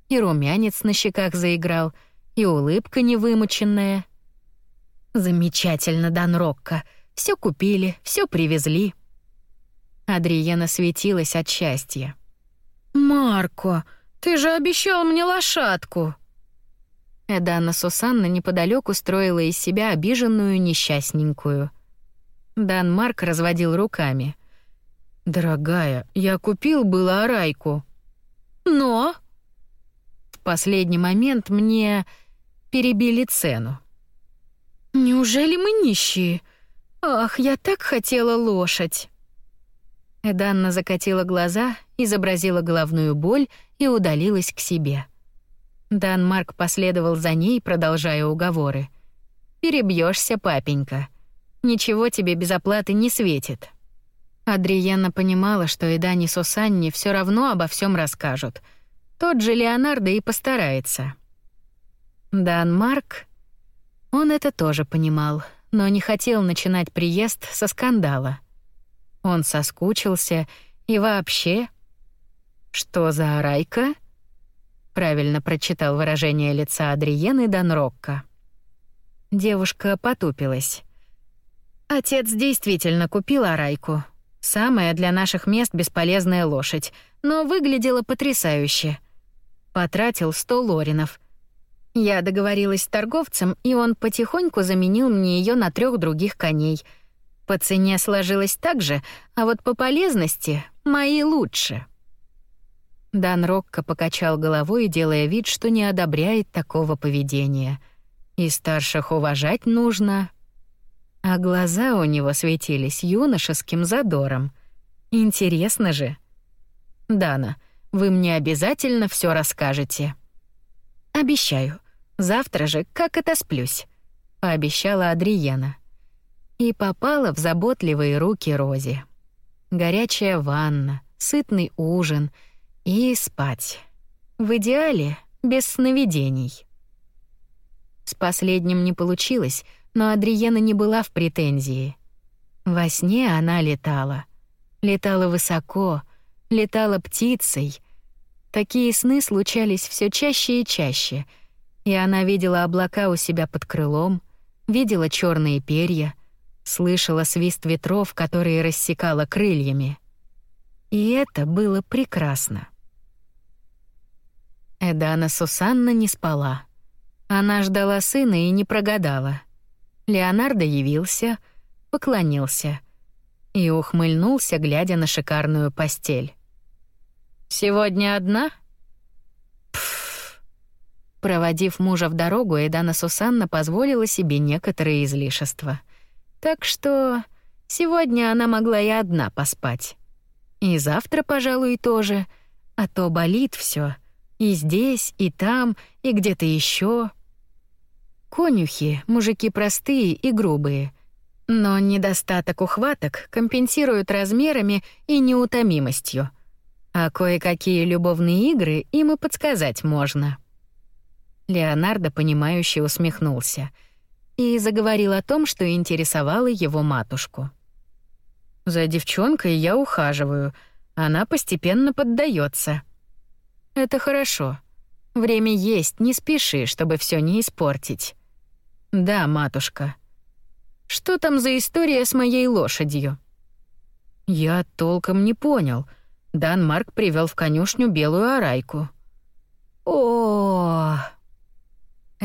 A: И румянец на щеках заиграл, и улыбка невымученная. Замечательно, Дан Рокко. Все купили, все привезли. Адриена светилась от счастья.
B: Марко, ты же обещал мне лошадку.
A: Эдана Сусанна неподалеку строила из себя обиженную несчастненькую. Дан Марк разводил руками.
B: «Дорогая, я купил было арайку».
A: «Но...» В последний момент мне перебили цену.
B: «Неужели мы нищие? Ах, я так хотела лошадь!»
A: Эданна закатила глаза, изобразила головную боль и удалилась к себе. Дан Марк последовал за ней, продолжая уговоры. Перебьешься, папенька. Ничего тебе без оплаты не светит». Адриена понимала, что и Дани Сусанне все равно обо всем расскажут. Тот же Леонардо и постарается. Дан Марк... Он это тоже понимал, но не хотел начинать приезд со скандала. Он соскучился и вообще... Что за арайка? Правильно прочитал выражение лица Адриены Данрокко. Девушка потупилась. Отец действительно купил арайку. Самая для наших мест бесполезная лошадь, но выглядела потрясающе. Потратил сто лоринов. Я договорилась с торговцем, и он потихоньку заменил мне ее на трех других коней. По цене сложилось так же, а вот по полезности мои лучше. Дан Рокко покачал головой, делая вид, что не одобряет такого поведения. И старших уважать нужно. А глаза у него светились юношеским задором. Интересно же. Дана, вы мне обязательно все расскажете. Обещаю. Завтра же как это сплюсь, пообещала Адриена. И попала в заботливые руки Рози. Горячая ванна, сытный ужин — и спать. В идеале без сновидений. С последним не получилось, но Адриена не была в претензии. Во сне она летала. Летала высоко, летала птицей. Такие сны случались все чаще и чаще, и она видела облака у себя под крылом, видела черные перья, слышала свист ветров, которые рассекала крыльями. И это было прекрасно. Эдана Сусанна не спала. Она ждала сына и не прогадала. Леонардо явился, поклонился и ухмыльнулся, глядя на шикарную постель. «Сегодня одна?» Пф. Проводив мужа в дорогу, Эдана Сусанна позволила себе некоторые излишества. Так что сегодня она могла и одна поспать. И завтра, пожалуй, тоже, а то болит все. И здесь, и там, и где-то еще. Конюхи — мужики простые и грубые. Но недостаток ухваток компенсируют размерами и неутомимостью. А кое-какие любовные игры им и подсказать можно. Леонардо, понимающе усмехнулся и заговорил о том, что интересовало его матушку. «За девчонкой я ухаживаю, она постепенно поддается. Это хорошо. Время есть, не спеши, чтобы все не испортить. Да, матушка. Что там за история с моей лошадью? Я толком не понял. Дан Марк привел в конюшню белую арайку. О!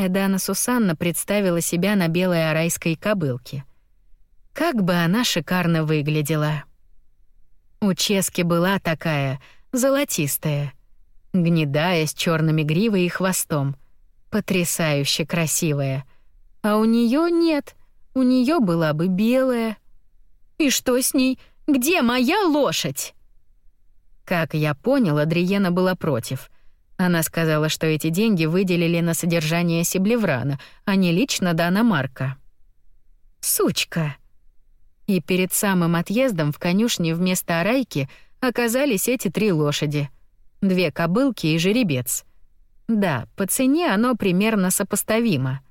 A: Эдана Сусанна представила себя на белой арайской кобылке. Как бы она шикарно выглядела. У Чески была такая, золотистая гнедая с черными гривой и хвостом. Потрясающе красивая. А у нее нет. У нее была бы белая. И что с ней? Где моя лошадь? Как я понял, Адриена была против. Она сказала, что эти деньги выделили на содержание Сиблеврана, а не лично Дана Марка. Сучка. И перед самым отъездом в конюшне вместо Арайки оказались эти три лошади — Две кобылки и жеребец. Да, по цене оно примерно сопоставимо.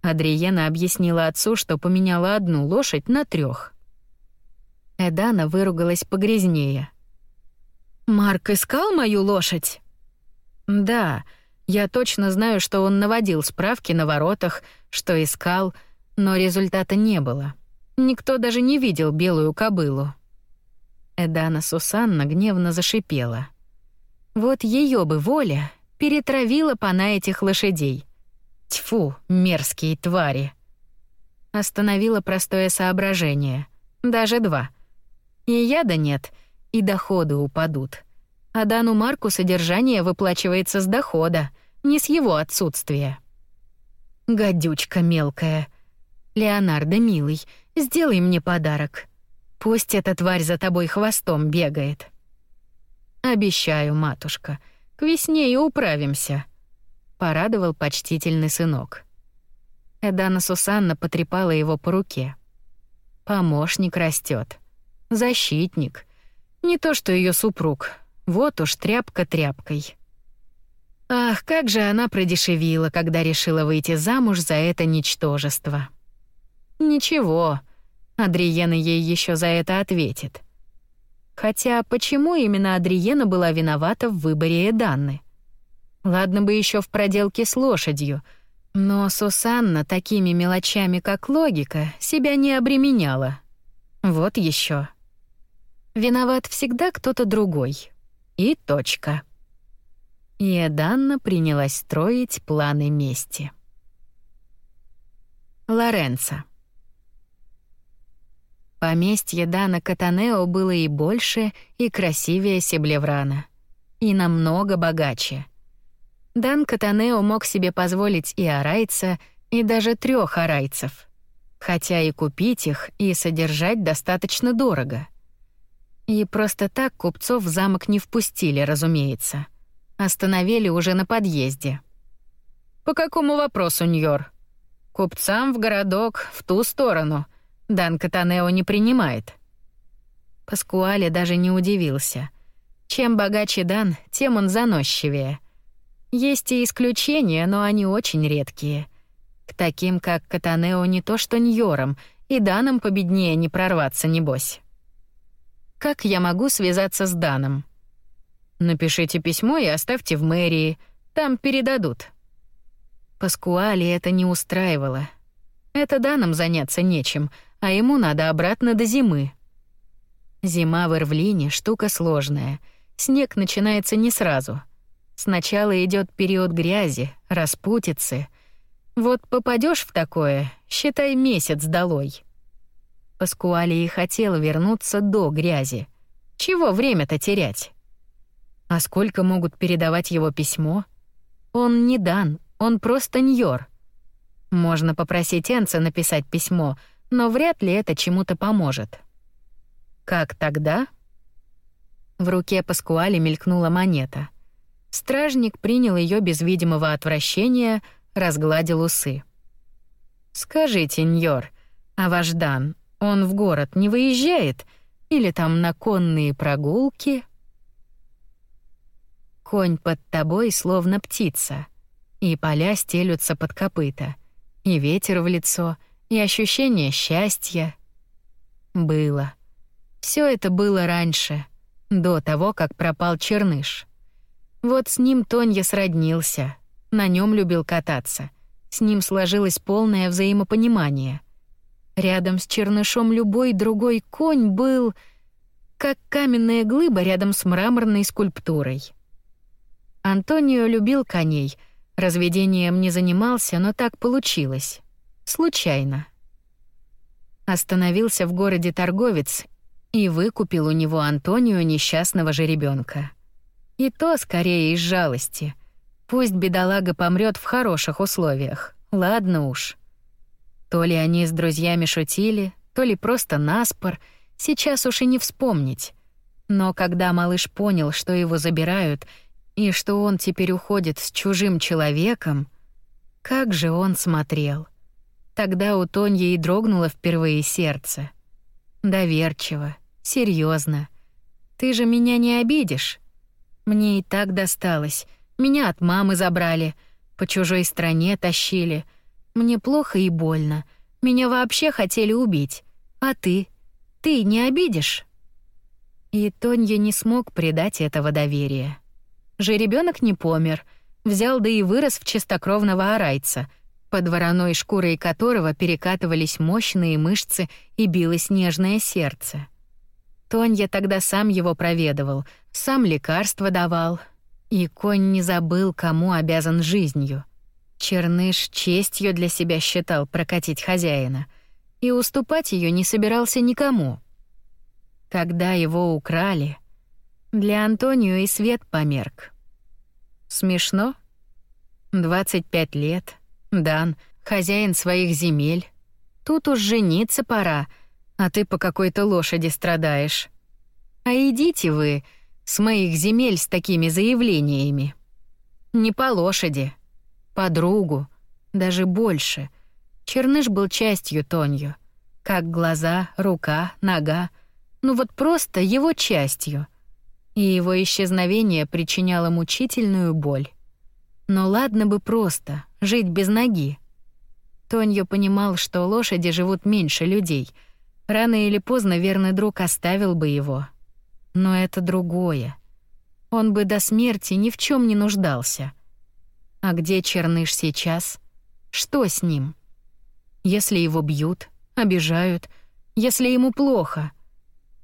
A: Адриена объяснила отцу, что поменяла одну лошадь на трех. Эдана выругалась погрязнее. «Марк искал мою лошадь?» «Да, я точно знаю, что он наводил справки на воротах, что искал, Но результата не было. Никто даже не видел белую кобылу. Эдана Сусанна гневно зашипела. Вот ее бы воля перетравила пана этих лошадей. Тьфу, мерзкие твари. Остановило простое соображение. Даже два. И яда нет, и доходы упадут. А Дану Марку содержание выплачивается с дохода, не с его отсутствия. Гадючка мелкая. Леонардо, милый, сделай мне подарок. Пусть эта тварь за тобой хвостом бегает. Обещаю, матушка, к весне и управимся, порадовал почтительный сынок. Эдана Сусанна потрепала его по руке. Помощник растет, защитник. Не то что ее супруг. Вот уж тряпка тряпкой. Ах, как же она продешевила, когда решила выйти замуж за это ничтожество. Ничего, Адриена ей еще за это ответит. Хотя почему именно Адриена была виновата в выборе Эданны? Ладно бы еще в проделке с лошадью, но Сусанна такими мелочами, как логика, себя не обременяла. Вот еще. Виноват всегда кто-то другой. И точка. И Эданна принялась строить планы мести. Лоренцо. Поместье Дана Катанео было и больше, и красивее Себлеврана. И намного богаче. Дан Катанео мог себе позволить и арайца, и даже трех арайцев. Хотя и купить их, и содержать достаточно дорого. И просто так купцов в замок не впустили, разумеется. Остановили уже на подъезде. «По какому вопросу, Ньор?» «Купцам в городок, в ту сторону», Дан Катанео не принимает. Паскуале даже не удивился. Чем богаче Дан, тем он заносчивее. Есть и исключения, но они очень редкие. К таким, как Катанео, не то что Ньором, и Даном победнее не прорваться, небось. Как я могу связаться с Даном? Напишите письмо и оставьте в мэрии, там передадут. Паскуале это не устраивало. Это Даном заняться нечем — а ему надо обратно до зимы. Зима в Ирвлине — штука сложная. Снег начинается не сразу. Сначала идет период грязи, распутицы. Вот попадешь в такое, считай месяц долой. Паскуали и хотел вернуться до грязи. Чего время-то терять? А сколько могут передавать его письмо? Он не дан, он просто Ньор. Можно попросить Энца написать письмо — но вряд ли это чему-то поможет. Как тогда? В руке Паскуали мелькнула монета. Стражник принял ее без видимого отвращения, разгладил усы. «Скажите, Ньор, а ваш Дан, он в город не выезжает? Или там на конные прогулки?» Конь под тобой словно птица, и поля стелются под копыта, и ветер в лицо — и ощущение счастья. Было. Все это было раньше, до того, как пропал Черныш. Вот с ним Тонья сроднился, на нем любил кататься. С ним сложилось полное взаимопонимание. Рядом с Чернышом любой другой конь был как каменная глыба рядом с мраморной скульптурой. Антонио любил коней, разведением не занимался, но так получилось. Случайно. Остановился в городе торговец и выкупил у него Антонио несчастного жеребенка. И то скорее из жалости. Пусть бедолага помрет в хороших условиях. Ладно уж. То ли они с друзьями шутили, то ли просто наспор, сейчас уж и не вспомнить. Но когда малыш понял, что его забирают, и что он теперь уходит с чужим человеком, как же он смотрел. Тогда у Тоньи и дрогнуло впервые сердце. Доверчиво, серьезно. Ты же меня не обидишь? Мне и так досталось. Меня от мамы забрали, по чужой стране тащили. Мне плохо и больно. Меня вообще хотели убить. А ты? Ты не обидишь? И Тонья не смог предать этого доверия. Жеребенок не помер, взял да и вырос в чистокровного арайца — под вороной шкурой которого перекатывались мощные мышцы и билось нежное сердце. Тонья тогда сам его проведывал, сам лекарства давал, и конь не забыл, кому обязан жизнью. Черныш честью для себя считал прокатить хозяина, и уступать ее не собирался никому. Когда его украли, для Антонио и свет померк. Смешно? 25 лет, Дан, хозяин своих земель. Тут уж жениться пора, а ты по какой-то лошади страдаешь. А идите вы с моих земель с такими заявлениями. Не по лошади, по другу, даже больше. Черныш был частью Тонью, как глаза, рука, нога, ну вот просто его частью. И его исчезновение причиняло мучительную боль. Но ладно бы просто жить без ноги. Тоньо понимал, что лошади живут меньше людей. Рано или поздно верный друг оставил бы его. Но это другое. Он бы до смерти ни в чем не нуждался. А где Черныш сейчас? Что с ним? Если его бьют, обижают, если ему плохо.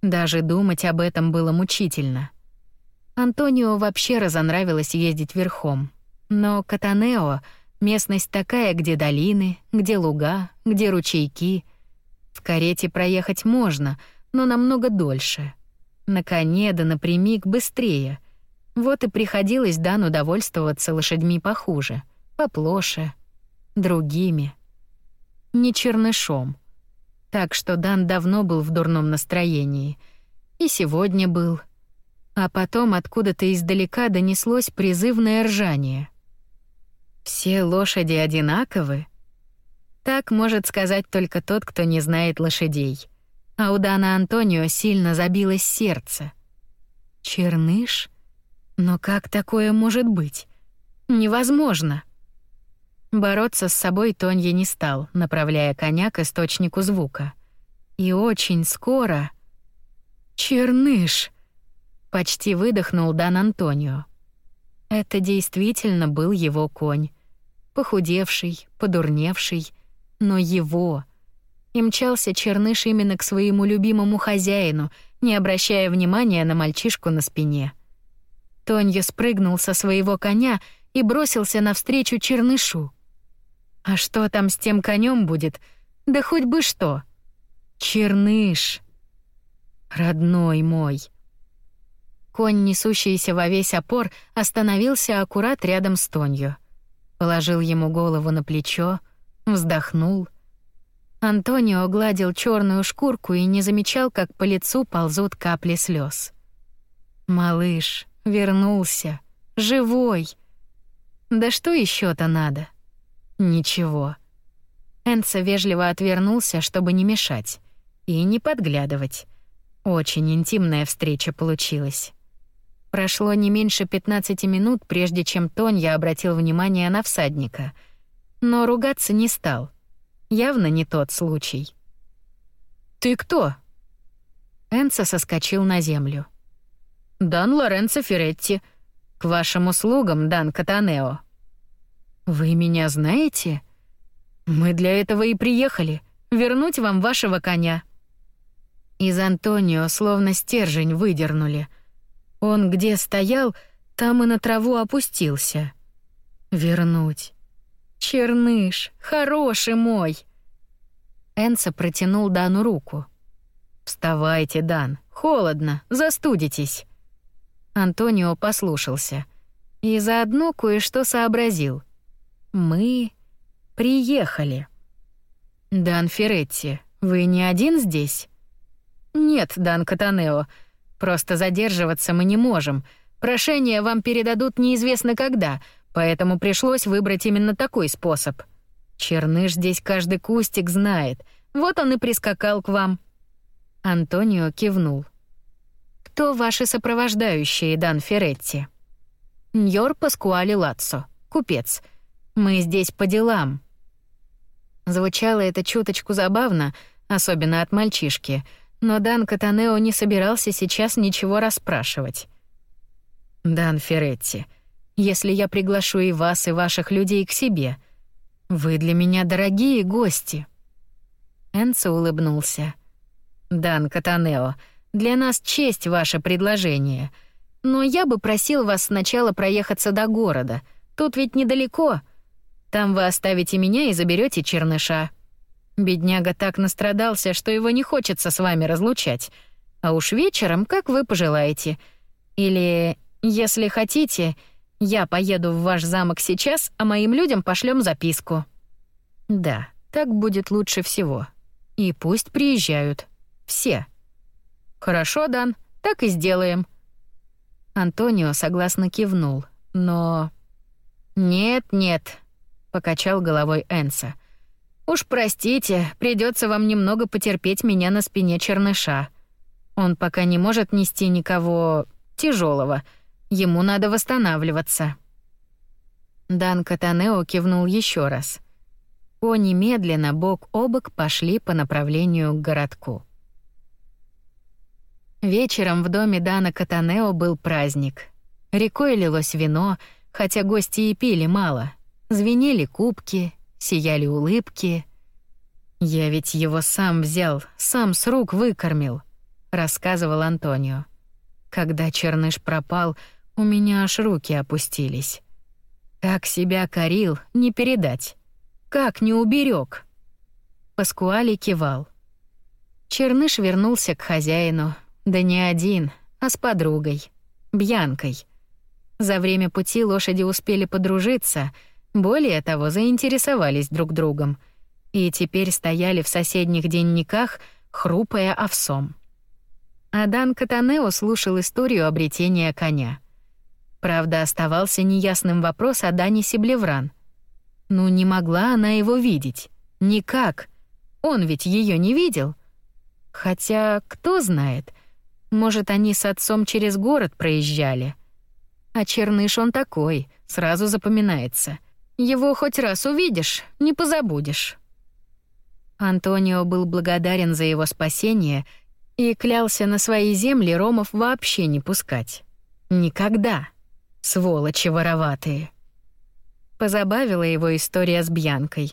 A: Даже думать об этом было мучительно. Антонио вообще разонравилось ездить верхом. Но Катанео — местность такая, где долины, где луга, где ручейки. В карете проехать можно, но намного дольше. На коне да напрямик быстрее. Вот и приходилось Дану довольствоваться лошадьми похуже, поплоше, другими. Не чернышом. Так что Дан давно был в дурном настроении. И сегодня был. А потом откуда-то издалека донеслось призывное ржание. «Все лошади одинаковы?» Так может сказать только тот, кто не знает лошадей — а у Дана Антонио сильно забилось сердце. Черныш? Но как такое может быть? Невозможно. Бороться с собой Тонья не стал, направляя коня к источнику звука. И очень скоро... «Черныш!» — почти выдохнул Дан Антонио. Это действительно был его конь. Похудевший, подурневший, но его, и мчался Черныш именно к своему любимому хозяину, не обращая внимания на мальчишку на спине. Тонья спрыгнул со своего коня и бросился навстречу Чернышу. А что там с тем конем будет? Да хоть бы что. Черныш. Родной мой. Конь, несущийся во весь опор, остановился аккурат рядом с Тонью. Положил ему голову на плечо, вздохнул — Антонио гладил черную шкурку и не замечал, как по лицу ползут капли слез. Малыш вернулся, живой. Да что еще то надо? Ничего. Энца вежливо отвернулся, чтобы не мешать и не подглядывать. Очень интимная встреча получилась. Прошло не меньше 15 минут, прежде чем Тонья обратил внимание на всадника, но ругаться не стал — Явно не тот случай. «Ты кто?» Энца соскочил на землю. «Дан Лоренцо Феретти. К вашим услугам, Дан Катанео». «Вы меня знаете?» «Мы для этого и приехали. Вернуть вам вашего коня». Из Антонио словно стержень выдернули. Он где стоял, там и на траву опустился. «Вернуть. Черныш, хороший мой!» Энса протянул Дану руку. «Вставайте, Дан, холодно, застудитесь». Антонио послушался и заодно кое-что сообразил. «Мы приехали». «Дан Феретти, вы не один здесь?» «Нет, Дан Катанео, просто задерживаться мы не можем. Прошение вам передадут неизвестно когда, поэтому пришлось выбрать именно такой способ. Черныш здесь каждый кустик знает. Вот он и прискакал к вам. Антонио кивнул. Кто ваши сопровождающие, Дан Феретти? Ньор Паскуали Лацо, купец. Мы здесь по делам. Звучало это чуточку забавно, особенно от мальчишки, но Дан Катанео не собирался сейчас ничего расспрашивать. «Дан Феретти, если я приглашу и вас, и ваших людей к себе, Вы для меня дорогие гости. Энцо улыбнулся. Дан Катанео, для нас честь ваше предложение. Но я бы просил вас сначала проехаться до города. Тут ведь недалеко. Там вы оставите меня и заберете черныша. Бедняга так настрадался, что его не хочется с вами разлучать. А уж вечером, как вы пожелаете. Или, если хотите, я поеду в ваш замок сейчас, а моим людям пошлем записку. Да, так будет лучше всего. И пусть приезжают. Все. Хорошо, Дан, так и сделаем. Антонио согласно кивнул, но... Нет, нет, покачал головой Энса. Уж простите, придется вам немного потерпеть меня на спине черныша. Он пока не может нести никого тяжелого. Ему надо восстанавливаться. Дан Катанео кивнул еще раз. Кони медленно бок о бок пошли по направлению к городку. Вечером в доме Дана Катанео был праздник. Рекой лилось вино, хотя гости и пили мало. Звенели кубки, сияли улыбки. «Я ведь его сам взял, сам с рук выкормил», — рассказывал Антонио. «Когда черныш пропал, у меня аж руки опустились. Как себя корил, не передать. Как не уберег?» Паскуали кивал. Черныш вернулся к хозяину, да не один, а с подругой, Бьянкой. За время пути лошади успели подружиться — более того, заинтересовались друг другом и теперь стояли в соседних денниках, хрупая овсом. Адан Катанео слушал историю обретения коня. Правда, оставался неясным вопрос о Дане Сиблевран. Ну, не могла она его видеть. Никак. Он ведь ее не видел. Хотя, кто знает, может, они с отцом через город проезжали. А Черныш он такой, сразу запоминается — его хоть раз увидишь, не позабудешь. Антонио был благодарен за его спасение и клялся на свои земли ромов вообще не пускать. Никогда. Сволочи вороватые. Позабавила его история с Бьянкой,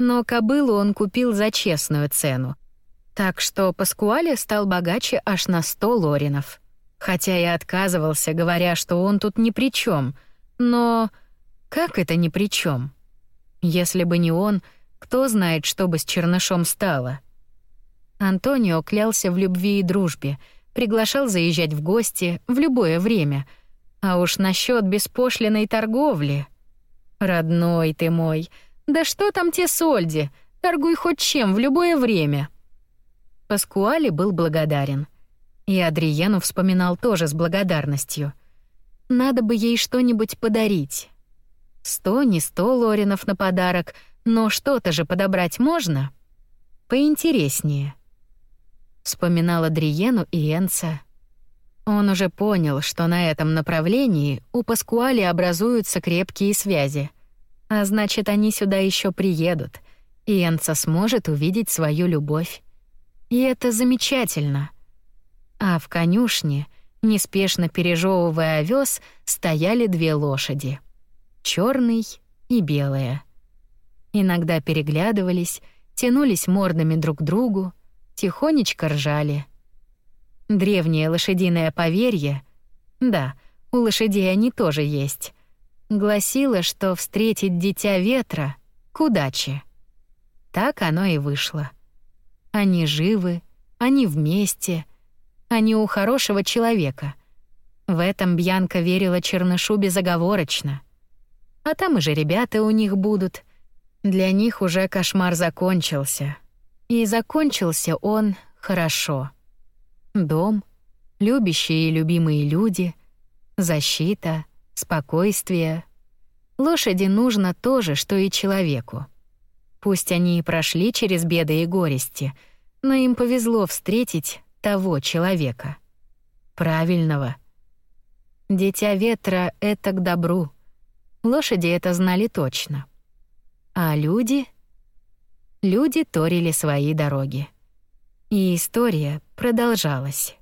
A: но кобылу он купил за честную цену. Так что Паскуале стал богаче аж на сто лоринов. Хотя и отказывался, говоря, что он тут ни при чем, но как это ни при чем? Если бы не он, кто знает, что бы с Чернышом стало? Антонио клялся в любви и дружбе, приглашал заезжать в гости в любое время. А уж насчет беспошлиной торговли... Родной ты мой, да что там те сольди? Торгуй хоть чем в любое время. Паскуали был благодарен. И Адриену вспоминал тоже с благодарностью. Надо бы ей что-нибудь подарить. Сто, не сто лоринов на подарок, но что-то же подобрать можно. Поинтереснее. Вспоминала Дриену и Энца. Он уже понял, что на этом направлении у Паскуали образуются крепкие связи. А значит, они сюда еще приедут, и Энца сможет увидеть свою любовь. И это замечательно. А в конюшне, неспешно пережевывая овес, стояли две лошади — черный и белая. Иногда переглядывались, тянулись мордами друг к другу, тихонечко ржали. Древнее лошадиное поверье, да, у лошадей они тоже есть, гласило, что встретить дитя ветра к удаче. Так оно и вышло. Они живы, они вместе, они у хорошего человека. В этом Бьянка верила Чернышу безоговорочно — а там и же ребята у них будут. Для них уже кошмар закончился. И закончился он хорошо. Дом, любящие и любимые люди, защита, спокойствие. Лошади нужно то же, что и человеку. Пусть они и прошли через беды и горести, но им повезло встретить того человека. Правильного. Дитя ветра — это к добру. Лошади это знали точно. А люди? Люди торили свои дороги. И история продолжалась.